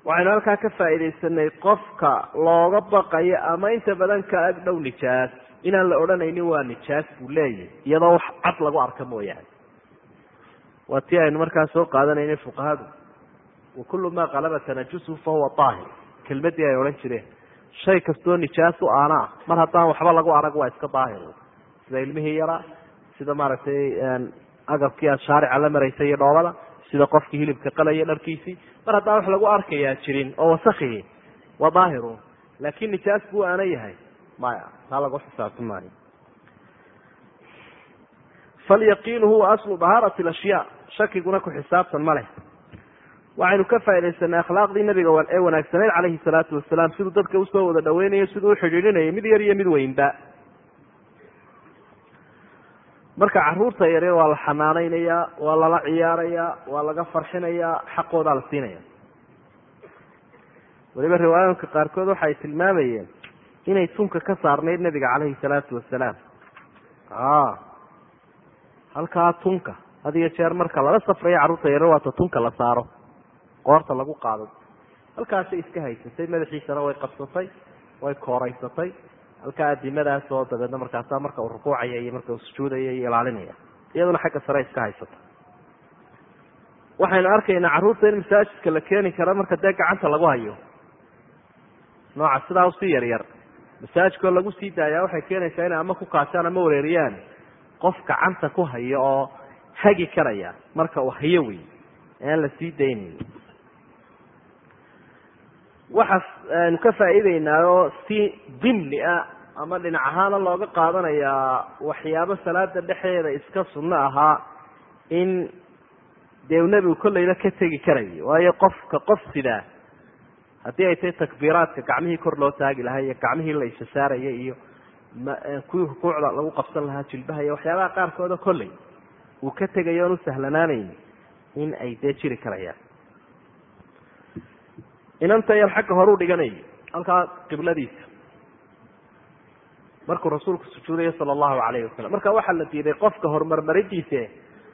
Waxaynu halkaa ka faa'iidaysanay qofka looga baqayo ama inta badan ka ag dhow nijaas inaan la odhanaynin waa nijaas buu leeyahy iyadoo wax cad lagu arka mooyaane. Waa tii aynu markaa soo qaadanaynay fuqahadu. Wa kullu maa qalaba tanajusu fahuwa daahir kelmadii ay odhan jireen shay kastoo nijaas u aana ah mar haddaan waxba lagu arag waa iska daahir sida ilmihii yaraa sida maaragtay agabkii aad shaarica la maraysay iyo dhoobada sida qofkii hilibka qalaya dharkiisii mar haddaan wax lagu arkayaa jirin oo wasakhihi waa daahirun laakin nijaas buu aana yahay maya taa lagu xisaabti maayo falyaqiinu huwa aslu dahaarati alashyaa shakiguna ku xisaabtan ma leh. Waxaynu ka faaidaysanay akhlaaqdii nabiga ee wanaagsaneyd calayhi salaatu wasalaam siduu dadka u soo wada dhaweynayo siduu uxidhiidhinayo mid yar iyo mid weynba. Marka carruurta yaryar waa la xanaaneynayaa waa lala ciyaarayaa waa laga farxinayaa xaqoodaa la siinaya. Weliba riwaayooyinka qaarkood waxay tilmaamayeen inay tunka ka saarnayd nabiga calayhi salaatu wasalaam halkaa tunka had iyo jeer marka lala safrayo carruurta yaryar waata tunka la saaro qoorta lagu qaado. Halkaasay iska haysatay madaxiisana way qabsatay way kooreysatay halkaa adimadaas oo dabeedna markaasa marka uu rukuucaya iyo marka uu sujuudaya iyo ilaalinaya iyaduna xagga sare iska haysata. Waxaynu arkaynaa carruurta in masaajidka la keeni kara marka dee gacanta lagu hayo. Nooca sidaa u sii yaryar masaajidkoo lagu sii daayaa waxay keenaysaa inay ama ku kaashaan ama wareeriyaan. Qof gacanta ku hayo oo hagi karaya marka uu hayo wey aan la sii daynayn waxaas aynu ka faa'iideynaa oo si dimni ah ama dhinac ahaana looga qaadanayaa waxyaabo salaada dhexdeeda iska sunno ahaa in dee nebigu kolleyba ka tegi karayay waayo qofka qof sidaa haddii ay tahay takbiiraadka gacmihii kor loo taagi lahaa iyo gacmihii la isa saaraya iyo kuwii rukuucda lagu qabsan lahaa jilbaha iyo waxyaabaha qaarkooda kolley uu ka tegayo oon u sahlanaanayn in ay dee jiri karayaan. Inanta yar xagga hore u dhiganayo halkaa qibladiisa. Markuu rasuulku sujuudayo sala allahu calayhi wasalam marka waxaa la diiday qofka horumarmaridiise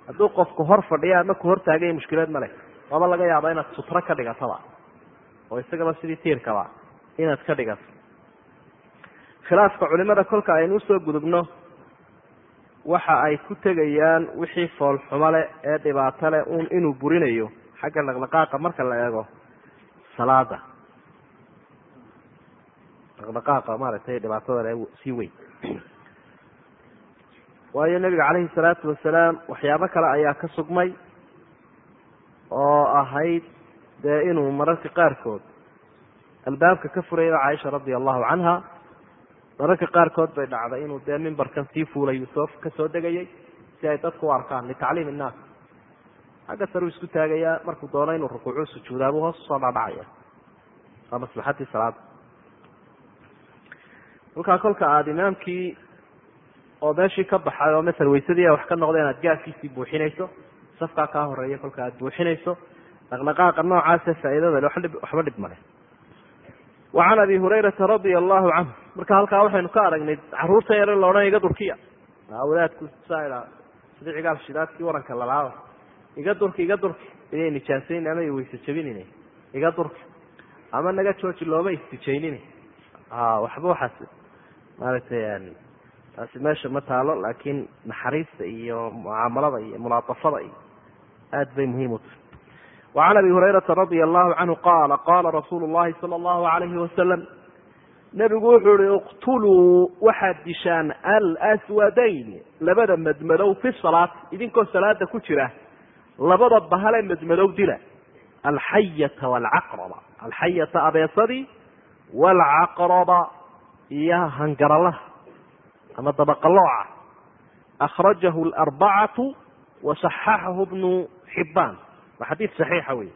hadduu qofku hor fadhiya ama ku hortaagaya mushkileed ma leh. Waaba laga yaaba inaad sutro ka dhigataba oo isagaba sidii tiirkaba inaad ka dhigato khilaafka culimada kolka aynu u soo gudubno waxa ay ku tegayaan wixii foolxumo leh ee dhibaato leh un inuu burinayo xagga dhaqdhaqaaqa marka la eego salaada. Dhaqdhaqaaqa maaragtay dhibaatada le sii weyn. Waayo nabiga calayhi salaatu wasalaam waxyaabo kale ayaa ka sugmay oo ahayd dee inuu mararka qaarkood albaabka ka furayay caaisha radia allahu canha mararka qaarkood bay dhacday inuu dee mimbarkan sii fuulay soo ka soo degayay si ay dadku u arkaan litacliim innaas. Xagga sare uu isku taagayaa markuu doono inuu rukuucu sujuudaa buu hoos u soo dhadhacaya waa maslaxadii salaada kolkaa kolka aada imaamkii oo meeshii ka baxay oo masel waysadii wax ka noqdeen aad gaafkiisii buuxinayso safkaa kaa horreeya kolka aad buuxinayso dhaqdhaqaaqa noocaase faa'iidada le waxba dhib male wa abi hurayrata radia allahu canhu marka halkaa waxaynu ka aragnay carruurta yar in la odhan iga durkiya. Wadaadku saa sida cigaal shidaadkii waranka lalaaba iga durki iga durki. Inay nijaasayn ama weyse iga durki. Ama naga jooji looma istijaynin waxba waxaas maaragtay taasi meesha ma taalo laakiin naxariista iyo mucaamalada iyo mulaatafada iyo aad bay muhiim u tahay wacan abi hurayrata radia allahu canhu qaala qaala rasuulu llahi sala allahu alayhi wasalam nebigu wuxuu ihi iqtuluu waxaad dishaan alswadayn labada madmadow fi salaat idinkoo salaada ku jira labada bahale madmadow dila alxayata waalcaqraba alxayata abeesadii waalcaqraba iyo hangaralaha ama dabaqalooca akhrajahu alarbacatu wasaxaxahu bnu xibaan waa xadiid saxiixa wey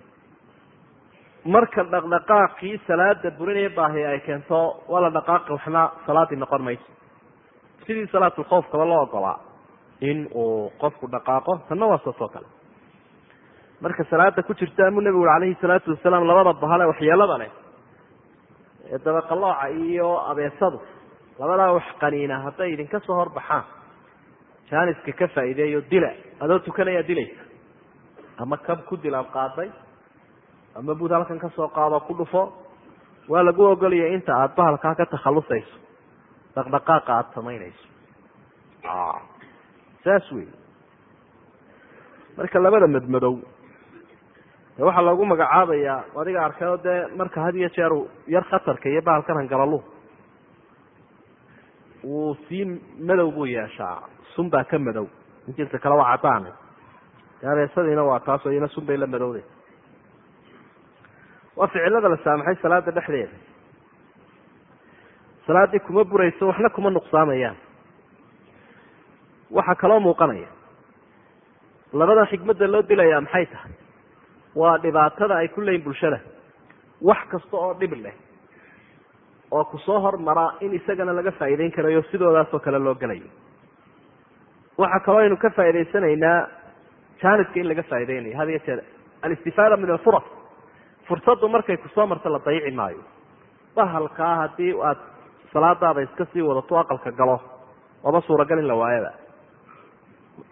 marka dhaqdhaqaaqii salaada burinaya baahi ay keento waa la dhaqaaqi waxna salaadii noqon mayso. Sidii salaatulkhowfkaba loo ogolaa in uu qofku dhaqaaqo tanna waa saasoo kale. Marka salaada ku jirta amuu nebigu uri calayhi salaatu wasalaam labada bahale waxyeelada leh ee dabaqalooca iyo abeesadu labadaa wax qaniina hadday idinka soo horbaxaan jaaniska ka faa'iideeyo dila adoo tukanayaa dilaysa ama kab ku dil aad qaaday ama bud halkan ka soo qaado ku dhufo waa lagu ogolaya inta aada bahalkaa ka takhalusayso dhaqdhaqaaqa aada samaynayso. Saas wey marka labada madmadow de waxaa loogu magacaabayaa adiga arkayoo dee marka had iyo jeer yar khatarka iyo bahalkan hangalaluhu wuu sii madow buu yeeshaa. Sun baa ka madow. Intiisa kale waa caddaane de abeesadiina waa taasoo iyana sun bay la madowday. Waa ficilada la saamaxay salaada dhexdeeda. Salaaddii kuma burayso waxna kuma nuqsaamayaan. Waxaa kaloo muuqanaya. Labadan xikmadda loo dilayaa maxay tahay? Waa dhibaatada ay ku leeyihiin bulshada. Wax kasta oo dhib leh oo ku soo hormara in isagana laga faa'iideyn karayo sidoodaasoo kale loo gelayo waxaa kaloo aynu ka faa'idaysanaynaa jaaniska in laga faaideynayo had iyo jeer alistifaada min alfuras fursaddu markay ku soo marto la dayici maayo. Bahalkaa haddii aad salaadaada iska sii wadato aqalka galo waaba suuragal in la waayaba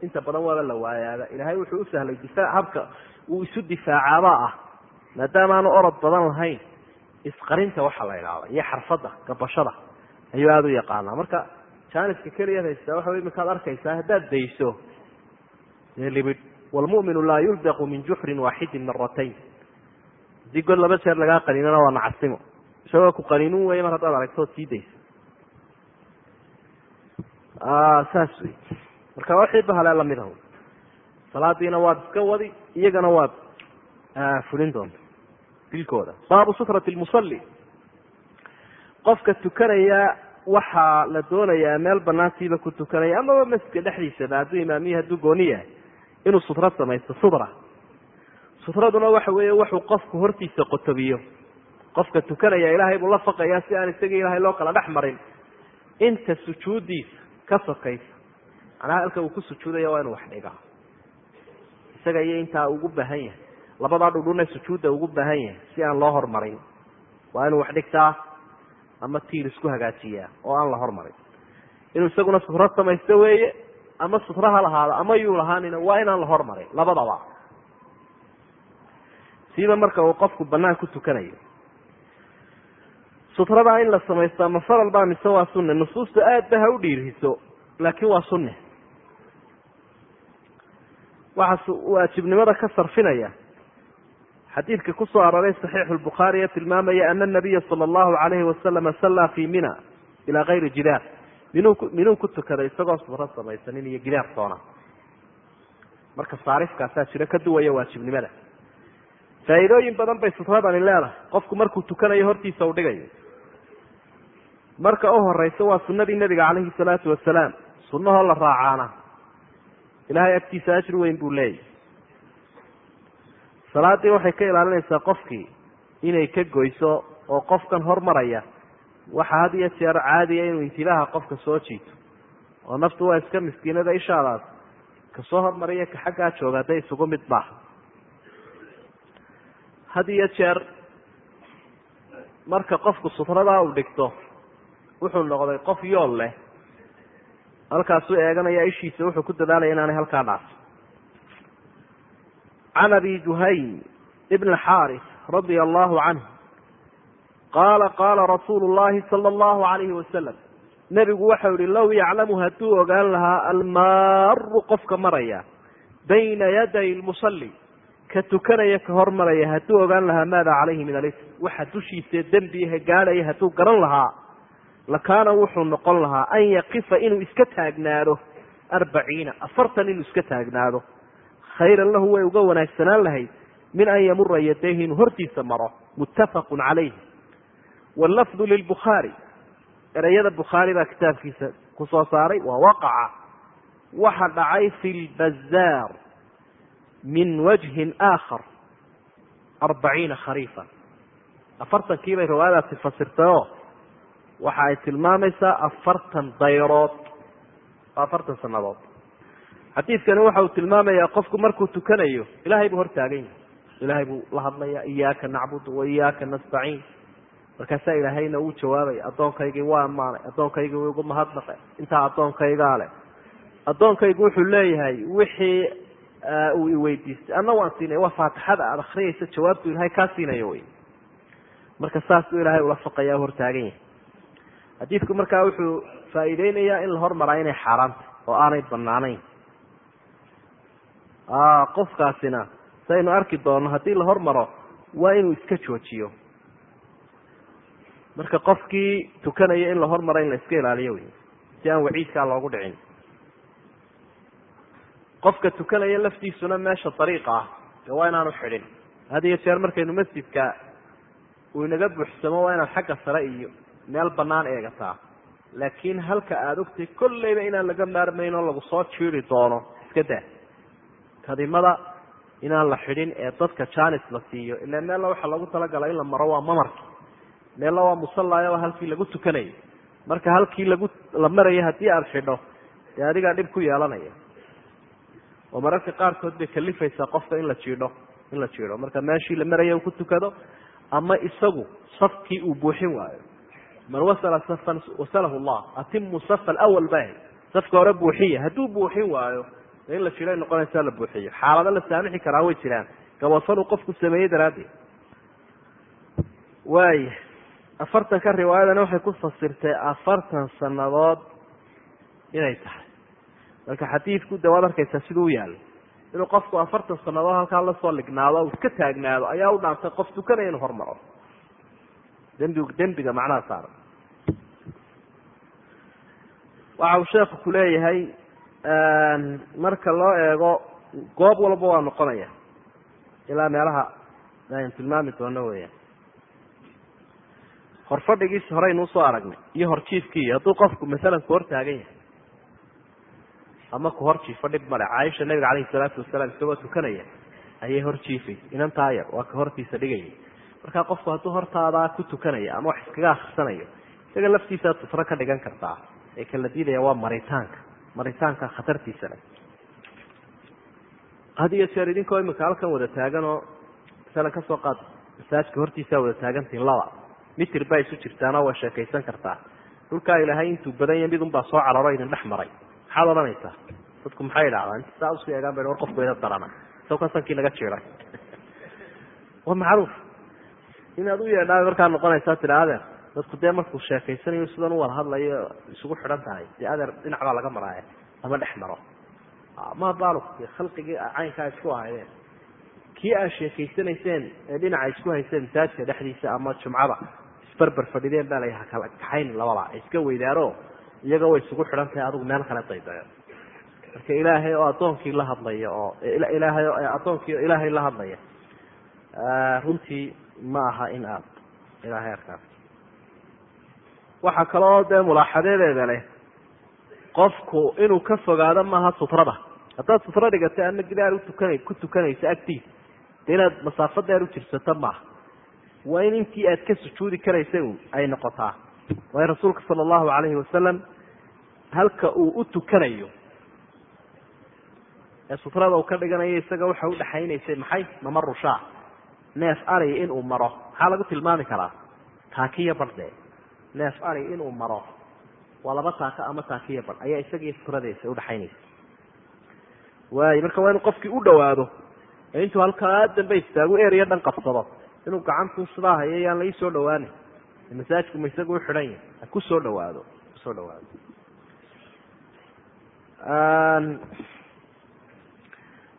inta badan waaba la waayaaba ilaahay wuxuu u sahlay difaac habka uu isu difaacaabaa ah. Maadaama aanu orod badan lahayn isqarinta waxa la idhaahda iyo xarfadda gabashada ayuu aada u yaqaanaa. Marka jaaniska keliyaad haystaa waxa imikaad arkaysaa haddaad dayso waalmu'minu laa yuldaqu min juxrin waaxidin maratayn haddii god laba jeer lagaa qaniinana waa nacasimo. Isagoo ku qaniinun weeye mar haddaad aragtood sii dayso saas wey marka wixii bahale la mid ah salaadiina waad iska wadi iyagana waad fulin doonta dilkooda. Baabu sutrati lmusalli qofka tukanaya waxaa la doonayaa meel banaantiiba ku tukanaya amaba masjidka dhexdiisaba hadduu imaamiya hadduu gooni yahay inuu sutro samaysto sutra. Sutraduna waxa weeye wuxuu qofku hortiisa qotobiyo. Qofka tukanaya ilaahay buu la faqayaa si aan isagii ilaahay loo kala dhex marin. Inta sujuuddiisa ka sokaysa macnaha halka uu ku sujuudaya waa inuu wax dhigaa isaga iyo intaa ugu baahan yahay. Labadaa dhudhuna sujuudda ugu baahan yahay si aan loo hormarin. Waa inuu wax dhigtaa ama tiir isku hagaajiyaa oo aan la hormarin. Inuu isaguna sutro samaysto weeye ama sutro ha lahaado ama yuu lahaanina waa inaan la hormarin labadaba. Siiba marka uu qofku banaan ku tukanayo. Sutradaa in la samaysto ma faral baa mise waa sunne nusuusta aad ba ha u dhiiriso laakiin waa sunne. Waxaa waajibnimada ka sarfinaya xadiidka ku soo aroray saxiixu lbukhaari ee tilmaamaya ana nabiya sala allahu calayhi wasalama sallaa fii mina ilaa kayri jidaar minuu ku tukaday isagoo sutro samaysanin iyo gidaar toona marka saarifkaasaa jiro ka duwaya waajibnimada. Faa'iidooyin badan bay sutradani leedahay. Qofku markuu tukanayo hortiisa u dhigayo. Marka u horeysa waa sunadii nebiga calayhi salaatu wasalaam sunnahoo la raacaana. Ilaahay agtiisa ajri weyn buu leeyahy salaadii waxay ka ilaalinaysaa qofkii inay ka goyso oo qofkan hormaraya waxa had iyo jeer caadiya inuu intibaaha qofka soo jiito. Oo naftu waa iska miskiinada ishaadaas ka soo hormaraya ka xaggaa jooga hadday isugu mid baaha had iyo jeer marka qofku sutradaa uu dhigto wuxuu noqday qof yool leh. Halkaasuu eeganaya ishiisa wuxuu ku dadaalaya inaanay halkaa dhaafin. Can abi juhaym ibn xaaris radia allahu canh qaala qaala rasuulu llahi sala allahu alayhi wasalam nebigu waxau yihi low yaclamu hadduu ogaan lahaa almaaru qofka maraya bayna yaday lmusalli ka tukanaya ka hormaraya hadduu ogaan lahaa maada calayhi min alism waxa dushiisa dembiahe gaadhaya hadduu garan lahaa lakaana wuxuu noqon lahaa an yaqifa inuu iska taagnaado arbaciina afartan inuu iska taagnaado. Khayran lahu way uga wanaagsanaan lahayd min an yamura yadayhi inuu hortiisa maro. Muttafaqun calayh wallafdu lilbukhaari ereyada bukhaari baa kitaabkiisa ku soo saaray waa waqaca waxa dhacay fi lbazaar min wajhin aakhar arbaciina khariifan afartankii bay riwaayadaasi fasirtayoo waxa ay tilmaamaysaa afartan dayrood afartan sanadood xadiidkani waxa uu tilmaamayaa qofku markuu tukanayo ilahay buu hortaagan yahay ilahay buu la hadlaya iyaaka nacbudu wa iyaaka nastaciin markaasaa ilaahayna uu jawaabay addoonkaygii waa amaanay addoonkaygii igu mahadnaqay intaa addoonkaygaa leh addoonkaygu wuxuu leeyahay wixii uu iweydiistay anna waan siinay waa faatixada aada akriyaysa jawaabtu ilahay kaa siinayo wey. Marka saasuu ilaahay ula faqaya hortaagan yahay. Xadiidku markaa wuxuu faa'iideynayaa in la hormaraa inay xaaraanta oo aanay banaanayn qofkaasina saynu arki doono haddii la hormaro waa inuu iska joojiyo marka qofkii tukanaya in la hormaro in la iska ilaaliyo wey si aan waciidkaa loogu dhicin. Qofka tukanaya laftiisuna meesha dariiqa ah de waa inaanu xidhin. Had iyo jeer markaynu masjidka uu inaga buuxsamo waa inaad xagga sare iyo meel banaan eegataa. Laakiin halka aada ogtay kolleyba inaan laga maarmayn oo lagu soo jiiri doono iska daa. Kadimada inaan la xidhin ee dadka janis la siiyo ila meella waxaa lagu talagalay in la maro waa mamarki meella waa musallaayo waa halkii lagu tukanayo marka halkii lagu la marayo haddii aada xidho dee adigaa dhib ku yeelanaya. Oo mararka qaarkood bay kalifaysaa qofka in la jiidho in la jiidho. Marka meeshii la maraya uu ku tukado ama isagu safkii uu buuxin waayo. Man wasala safan wasalahu llah atimu safa alawal ba safka hore buuxiya. Hadduu buuxin waayo in la ay noqonaysaa la buuxiyo. Xaalado la saamixi karaa way jiraan. Gabofal uu qofku sameeyey daraaddeed. Waaya afartanka riwaayadana waxay ku fasirtay afartan sanadood inay tahay. Marka xadiidku de waad arkaysaa siduu u yaalo inuu qofku afartan sanadood halkaa la soo lignaado o iska taagnaado ayaa u dhaantay qof tukanaya inuu hormaro. Dembi dembiga macnaha saaran. Waxa uu sheekhu ku leeyahay marka loo eego goob walba waa noqonaya. Ilaa meelaha aynu tilmaami doono weeyaan horfadhigiisi horeynu u soo aragnay. Iyo horjiifkii hadduu qofku masalan ku hor taagan yahay ama ku hor jiifo dhib male caaisha nabiga caleyhi salaatu wasalaam isagoo tukanaya ayay hor jiifay. Inantaa yar waa ka hortiisa dhigayay. Markaa qofku hadduu hortaadaa ku tukanaya ama wax iskaga akhrisanayo isaga laftiisaa sufro ka dhigan kartaa. Ee kala diidaya waa maritaanka. Maritaanka khatartiisa iyo jeer idinkoo imika halkan wada taagan oo masalan ka soo qaad masaajka hortiisaa wada taagantiin laba mitir baa isu jirtaanoo waa sheekaysan kartaa. Dhulkaa ilaahay intuu badan mid unbaa soo cararo idin dhex maray. Maxaad odhanaysaa dadku maxay idhahdaan saa u sii eegaan ba war qofku ida darana. Isaw sankii naga jiray waa macruuf. Inaad u yeedhaa markaa noqonaysaa tida adeer dadku dee markuu sheekaysanayo sidan u wada hadlayo isugu xidhan tahay. Dee adeer dhinac baa laga maraaya lama dhex maro. Ma baalo. Khalqigii caynkaa isku ahaydeen kii aad sheekaysanayseen ee dhinaca isku hayseen masaajidka dhexdiisa ama jumcada isberber fadhideen baa la hakala kaxayn labada iska weydaaro iyaga way isugu xidhan tahay adigu meel kale daydayo marka ilaahay oo addoonkii la hadlaya oo ilaahay oo addoonkii oo ilaahay la hadlaya runtii ma aha in aad ilaahay arkaas waxaa kaloo dee mulaaxadeedeeda leh qofku inuu ka fogaado maaha sutrada. Haddaad sutro dhigatay ama gidaar utukana ku tukanayso agtiisa de inaad masaafo dheer u jirsato maaha waa in intii aad ka sujuudi karaysa ay noqotaa. Waayo rasuulka sala allahu calayhi wasalam halka uu u tukanayo. Ee sutrada uu ka dhiganayo isaga waxa udhaxaynaysay maxay? Mamaru shaa neef ari inuu maro. Maxaa lagu tilmaami karaa? Taakiya bardhe neef ari inuu maro. Waa laba taaka ama taakiya bar ayaa isagiiyo sutradeesa udhaxaynaysa waayo marka waa inuu qofkii u dhawaado ee intuu halkaa dambe istaagu ereya dhan qabsado inuu gacantu sidaa hayo yaan lai soo dhawaanin masaajku ma isagu uxidhan yahay. Ha ku soo dhawaado ku soo dhawaado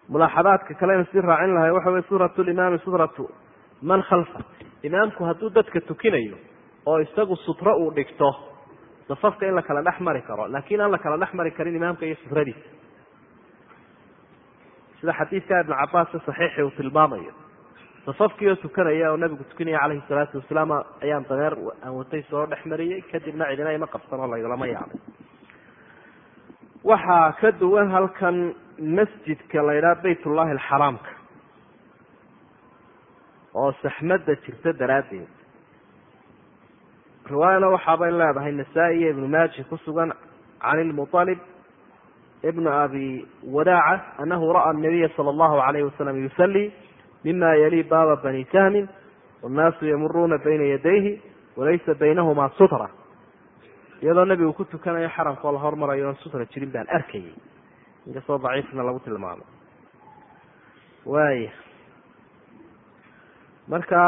mulaaxadaadka kalena si raacin lahay waxa wey suuratu limaami sutratu man khalfa. Imaamku hadduu dadka tukinayo oo isagu sutro uu dhigto safafka in la kala dhex mari karo laakiin aan la kala dhex mari karin imaamka iyo sutradiisa. Sida xadiidka ibn cabaase saxiixi uu tilmaamayo safafkii oo tukanaya oo nabigu tukanaya calayhi salaatu wasalaam ayaan dameer aan watay soo dhex mariyey kadibna cidina ima qabsan oo lagalama yaabay waxaa ka duwan halkan masjidka la ydhaha baytullahi alxaraamka oo saxmadda jirta daraaddeed. Riwaayana waxaabay leedahay nasaa-i iyo ibnu maaji ku sugan can ilmuطalib ibn abi wadaaca anahu ra'a nabiya sala allahu alayhi wasalam yusalii mima yali baaba bani sahmin wannaasu yamuruuna bayna yadayhi walaysa baynahumaa sutra iyadoo nebigu ku tukanayo xaramkoo la hormarayo oon sutra jirin baan arkayay inkastoo daciifna lagu tilmaamay waaya marka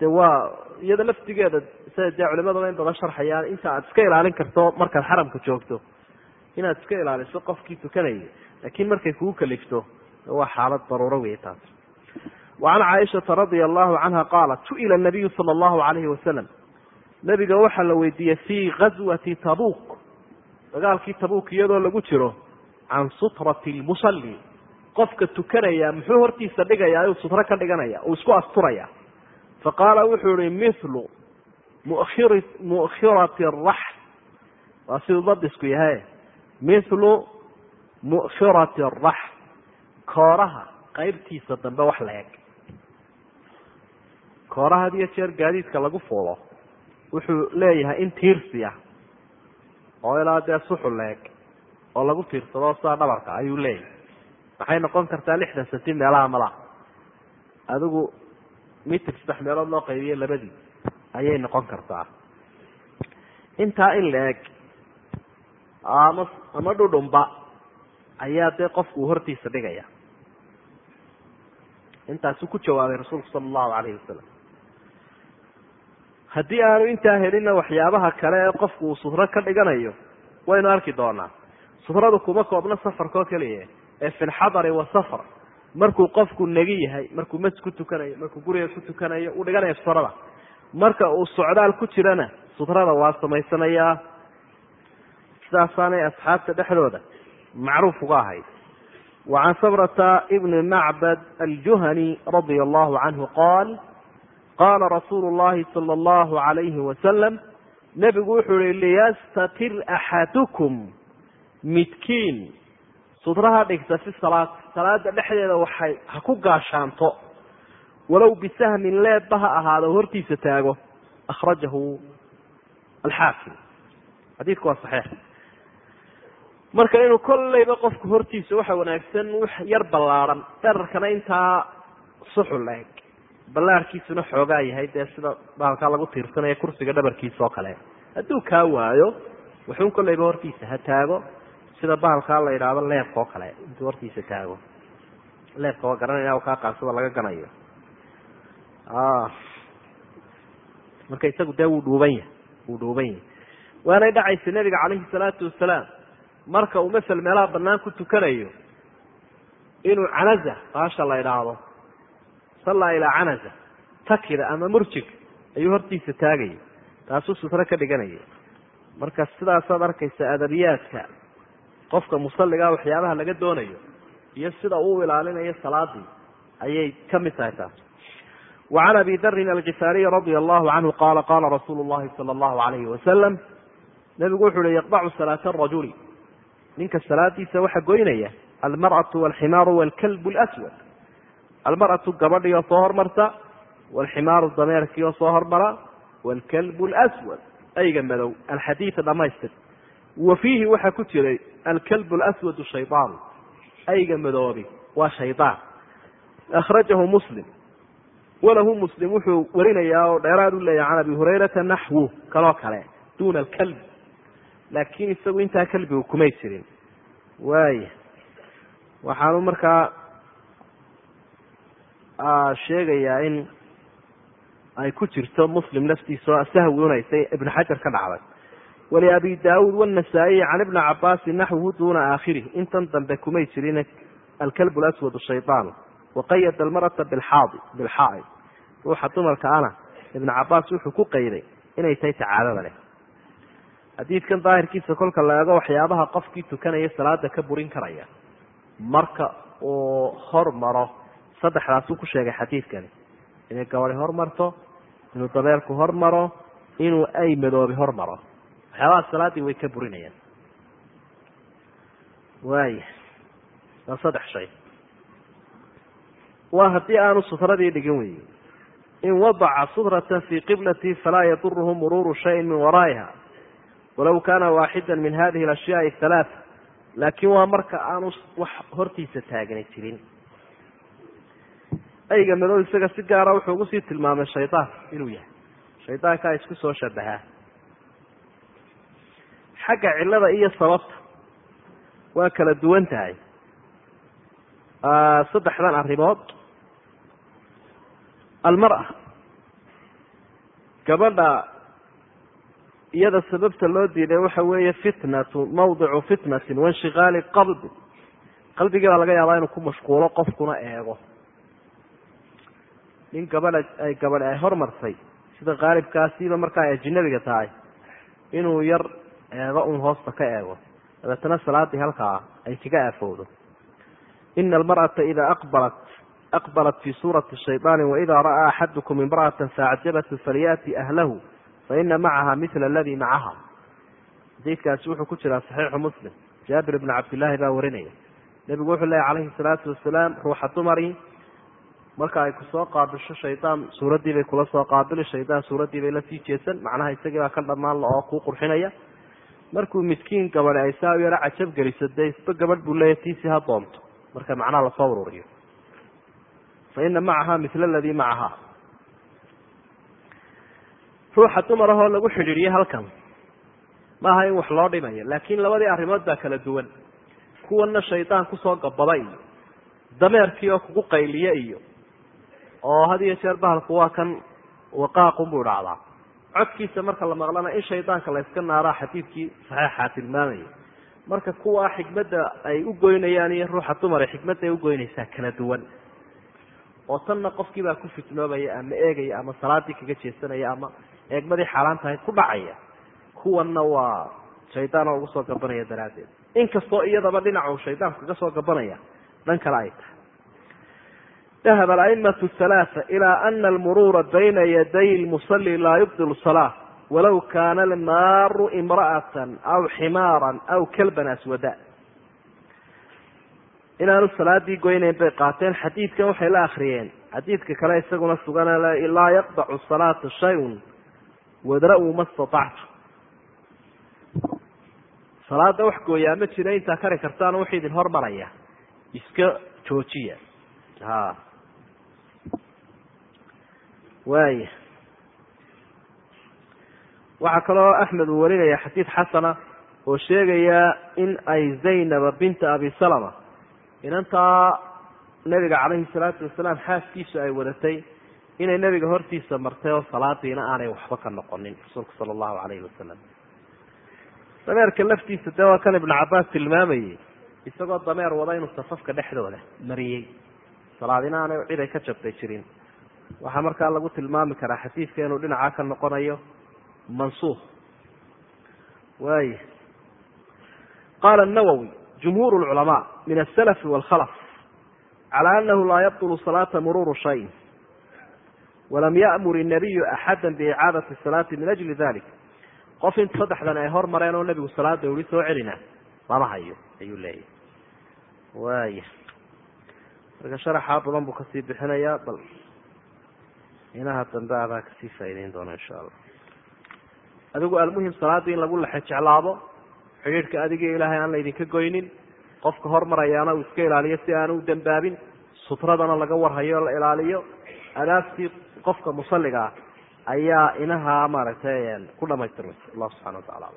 de waa iyada laftigeeda sida dee culimadaba in badan sharxayaan inta aad iska ilaalin karto markaad xaramka joogto inaad iska ilaaliso qofkii tukanayay laakiin markay kugu kalifto waa xaalad daruuro wey taas wacan caaishata radia allahu canha qaalat su'ila nabiyu sala allahu alayhi wasalam nebiga waxaa la weydiiyey fii gazwati tabuuk dagaalkii tabuuk iyadoo lagu jiro can sutrati lmusalli qofka tukanaya muxuu hortiisa dhigayaa uu sutro ka dhiganaya uu isku asturaya faqaala wuxuu ihi mithlu mukhiri mu'khirati araxl waa siduu badisku yahay mithlu mu'khirati araxl kooraha qaybtiisa dambe wax la eg kooraha had iyo jeer gaadiidka lagu fuulo wuxuu leeyahay in tiirsi ah oo ilaa dee suxul la eg oo lagu tiirsado sidaa dhabarka ayuu leeyahay. Maxay noqon kartaa lixdan senti meelaha mala? Adigu mitir saddex meelood loo qaybiye labadii ayay noqon kartaa. Intaa in la eg ama ama dhudhunba ayaa dee qofku uu hortiisa dhigaya. Intaasuu ku jawaabay rasuulku sala allahu calayhi wasalam haddii aanu intaa helinna waxyaabaha kale ee qofku uu sutro ka dhiganayo waynu arki doonaa. Sutradu kuma koobna safarkoo keliya. Ee fi lxadari wasafar markuu qofku negi yahay markuu mas ku tukanayo markuu guriga ku tukanayo uu dhiganayo sutrada marka uu socdaal ku jirana sutrada waa samaysanayaa sidaasaanay asxaabta dhexdooda macruuf uga ahayd. Wa can sabrata ibni macbad aljuhani radia allahu canhu qaal qaala rasuulu llahi sala allahu alayhi wasalam nebigu wuxuu ihi liyastatir axadukum midkiin sutraha dhigta fi salaat salaada dhexdeeda waxay ha ku gaashaanto walow bisahmin leebba ha ahaado hortiisa taago akhrajahu alxaakim xadiidku waa saxiix marka inuu kolleyba qofku hortiisa waxa wanaagsan yar ballaarhan dherarkana intaa suxul eg ballaarkiisuna xoogaa yahay dee sida baalkaa lagu tiirsanaya kursiga dhabarkiisa oo kale. Hadduu kaa waayo wuxuun kolleyba hortiisa ha taago. Sida bahalkaa la yidhaahdo leebka oo kale intuu hortiisa taago. Leebka waa garanayna kaa qaansada laga ganayo. Marka isagu dee wuu dhuuban yahay wuu dhuuban yahay. Waanay dhacaysa nebiga calayhi salaatu wasalaam marka uu masel meelaha banaan ku tukanayo inuu canaza baasha la idhaahdo sallaa ilaa canaza takida ama murjig ayuu hortiisa taagaya taasuu sutro ka dhiganaya marka sidaasaad arkaysa adabiyaadka qofka musalligaa waxyaabaha laga doonayo iyo sida uu ilaalinayo salaadii ayay ka mid tahay taas. Wa can abi darin alkifaariyi radia allahu canhu qaala qaala rasuulu llahi sala allahu alayhi wasalam nebigu wuxu uhi yaqdacu salaata arajuli ninka salaadiisa waxa goynaya almar'atu walximaaru walkalbu lswad almar'atu gabadhii oo soo hormarta walximaaru dameerkii oo soo hormara walkalbu lswad ayga madow alxadiida dhamaystir wa fiihi waxaa ku jiray alkalbu lswadu shayaan ayga madoobi waa shaydaan akhrajahu muslim walahu muslim wuxuu warinayaa oo dheeraad u leeyahy can abi hurayrata naxwu kaloo kale duna alkalb laakiin isagu intaa kalbigu kumay jirin. Waaya waxaanu markaa sheegayaa in ay ku jirto muslim naftiisa oo sahwi unaysay ibn xajar ka dhacday. Waliabi daauud wanasaa-iyi can ibni cabaasin naxwuhu duuna aakhirih intan dambe kumay jirin alkalb laswad shayaan waqayada almarata bilxaaid ruuxa dumarka ana ibn cabaas wuxuu ku qayday inay tahay tacaadada leh. Xadiidkan daahirkiisa kolka la eego waxyaabaha qofkii tukanaya salaada ka burin karaya. Marka uu hormaro saddexdaasuu ku sheegay xadiidkani. Inay gabadi hormarto inuu dabeerku hormaro inuu ay madoobi hormaro waxyaabaha salaaddii way ka burinayaan. Waaya waa saddex shay. Waa haddii aanu sutradii dhigin wey in wadaca sutrata fii qiblati falaa yaduruhu muruuru shayin min waraa'iha. Walow kaana waaxida min hadihi alashyaai halaaa laakiin waa marka aanu wax hortiisa taagani jirin ayga madow isaga si gaara wuxuu ugu sii tilmaamay shaydaan inuu yahay. Shaydaankaa isku soo shabahaa xagga cillada iyo sababta waa kala duwan tahay. Saddexdan arrimood. Almara gabadha iyada sababta loo diiday waxa weeye fitnatu mawdicu fitnatin wainshikaali qalbi. Qalbigii baa laga yaabaa inuu ku mashquulo qofkuna eego nin gabadha ay gabadh ay hormarsay sida qaalibkaasiiba markaa ay ajinabiga tahay. Inuu yar eego un hoosta ka eego. Dabeetana salaadii halkaa ay kaga aafowdo. Ina almar'ata ida aqbalat aqbalat fi suurati shayطaani waida ra'aa axadukum imra'ata faacjabathu falyati ahlahu faina macaha mila aladi macaha xadiidkaasi wuxuu ku jiraa saxiixu muslim. Jaabir ibn cabdillaahi baa warinaya. Nebigu wuxuu leeya calayhi salaatu wasalaam ruuxa dumari marka ay ku soo qaabisho shaydaan suuraddii bay kula soo qaabili shaydaan suuraddii bay la sii jeesan. Macnaha isagii baa ka dhammaan la oo kuu qurxinaya. Markuu miskiin gabadhi ay saa u yaro cajab geliso dee isba gabadh buu leeya tiisi ha doonto. Marka macnaha la soo ururiyo. Fa ina macaha mila aladii macaha ruuxa dumar ahoo lagu xidhiidhiye halkan. Maaha in wax loo dhimayo laakiin labadii arrimood baa kala duwan. Kuwana shaydaan ku soo gabada iyo dameerkii oo kugu qayliye iyo oo had iyo jeer bahalku waa kan waqaaqunbuu dhacdaa. Codkiisa marka la maqlana in shaydaanka la yska naaraa xadiidkii saxiixaa tilmaamaya. Marka kuwa xikmadda ay u goynayaan iyo ruuxa dumar xikmadda ay ugoynaysaa kala duwan. Oo tanna qofkii baa ku fitnoobaya ama eegaya ama salaadii kaga jeesanaya ama eegmadii xaaraan tahay ku dhacaya. Kuwanna waa shaydaanoo uga soo gabanaya daraaddeed. Inkastoo iyadaba dhinacu shaydaanku kaga soo gabanaya dhan kale ay tahay dahab alaimatu halaaa ilaa ana almuruura bayna yaday lmusali laa yubdilu salaa walow kaana almaaru imra'atan aw ximaaran aw kalban aswada inaanu salaadii goynayn bay qaateen xadiidkan waxay la akriyeen xadiidka kale isaguna sugan laa yaqdacu salaata shayun wadra'uu ma statactu salaada wax gooyaa ma jiro intaa kari kartaan wuxuu idin hormaraya iska joojiya waaya waxaa kaloo axmed uu warinaya xadiid xasana oo sheegaya in ay zaynaba binta abi salama inantaa nabiga calayhi salaatu wasalaam xaaskiisu ay wadatay inay nebiga hortiisa martay oo salaadiina aanay waxba ka noqonin rasuulku sala allahu calayhi wasalam dameerka laftiisa dee waa kan ibnu cabaas tilmaamayey isagoo dameer wada inuu safafka dhexdooda mariyey salaadina aanay cid ay ka jabtay jirin waxaa markaa lagu tilmaami karaa xadiidka inuu dhinacaa ka noqonayo mansuuh waaya qaala nawowi jumhuur lculamaa min asalafi waalkhalaf cala anahu laa yabtulu salaata muruuru shayin walam ya'mur inabiyu axada biicaadati salaati min ajli dalik qof in saddexdan ay hormareen oo nebigu salaada uli soo celina lama hayo ayuu leeyahy waaya marka sharaxaa badan buu ka sii bixinayaa bal inaha dambe abaa ka sii faa'ideyn doona insha allah adigu almuhim salaadii in lagu lexe jeclaado xidhiidhka adigii ilaahay aan laydinka goynin qofka hormarayaana uu iska ilaaliyo si aanu u dambaabin sutradana laga warhayo o la ilaaliyo adaabtii qofka musalliga ah ayaa inaha maaragtay ku dhamaystirmaysa allahu subxana wa tacala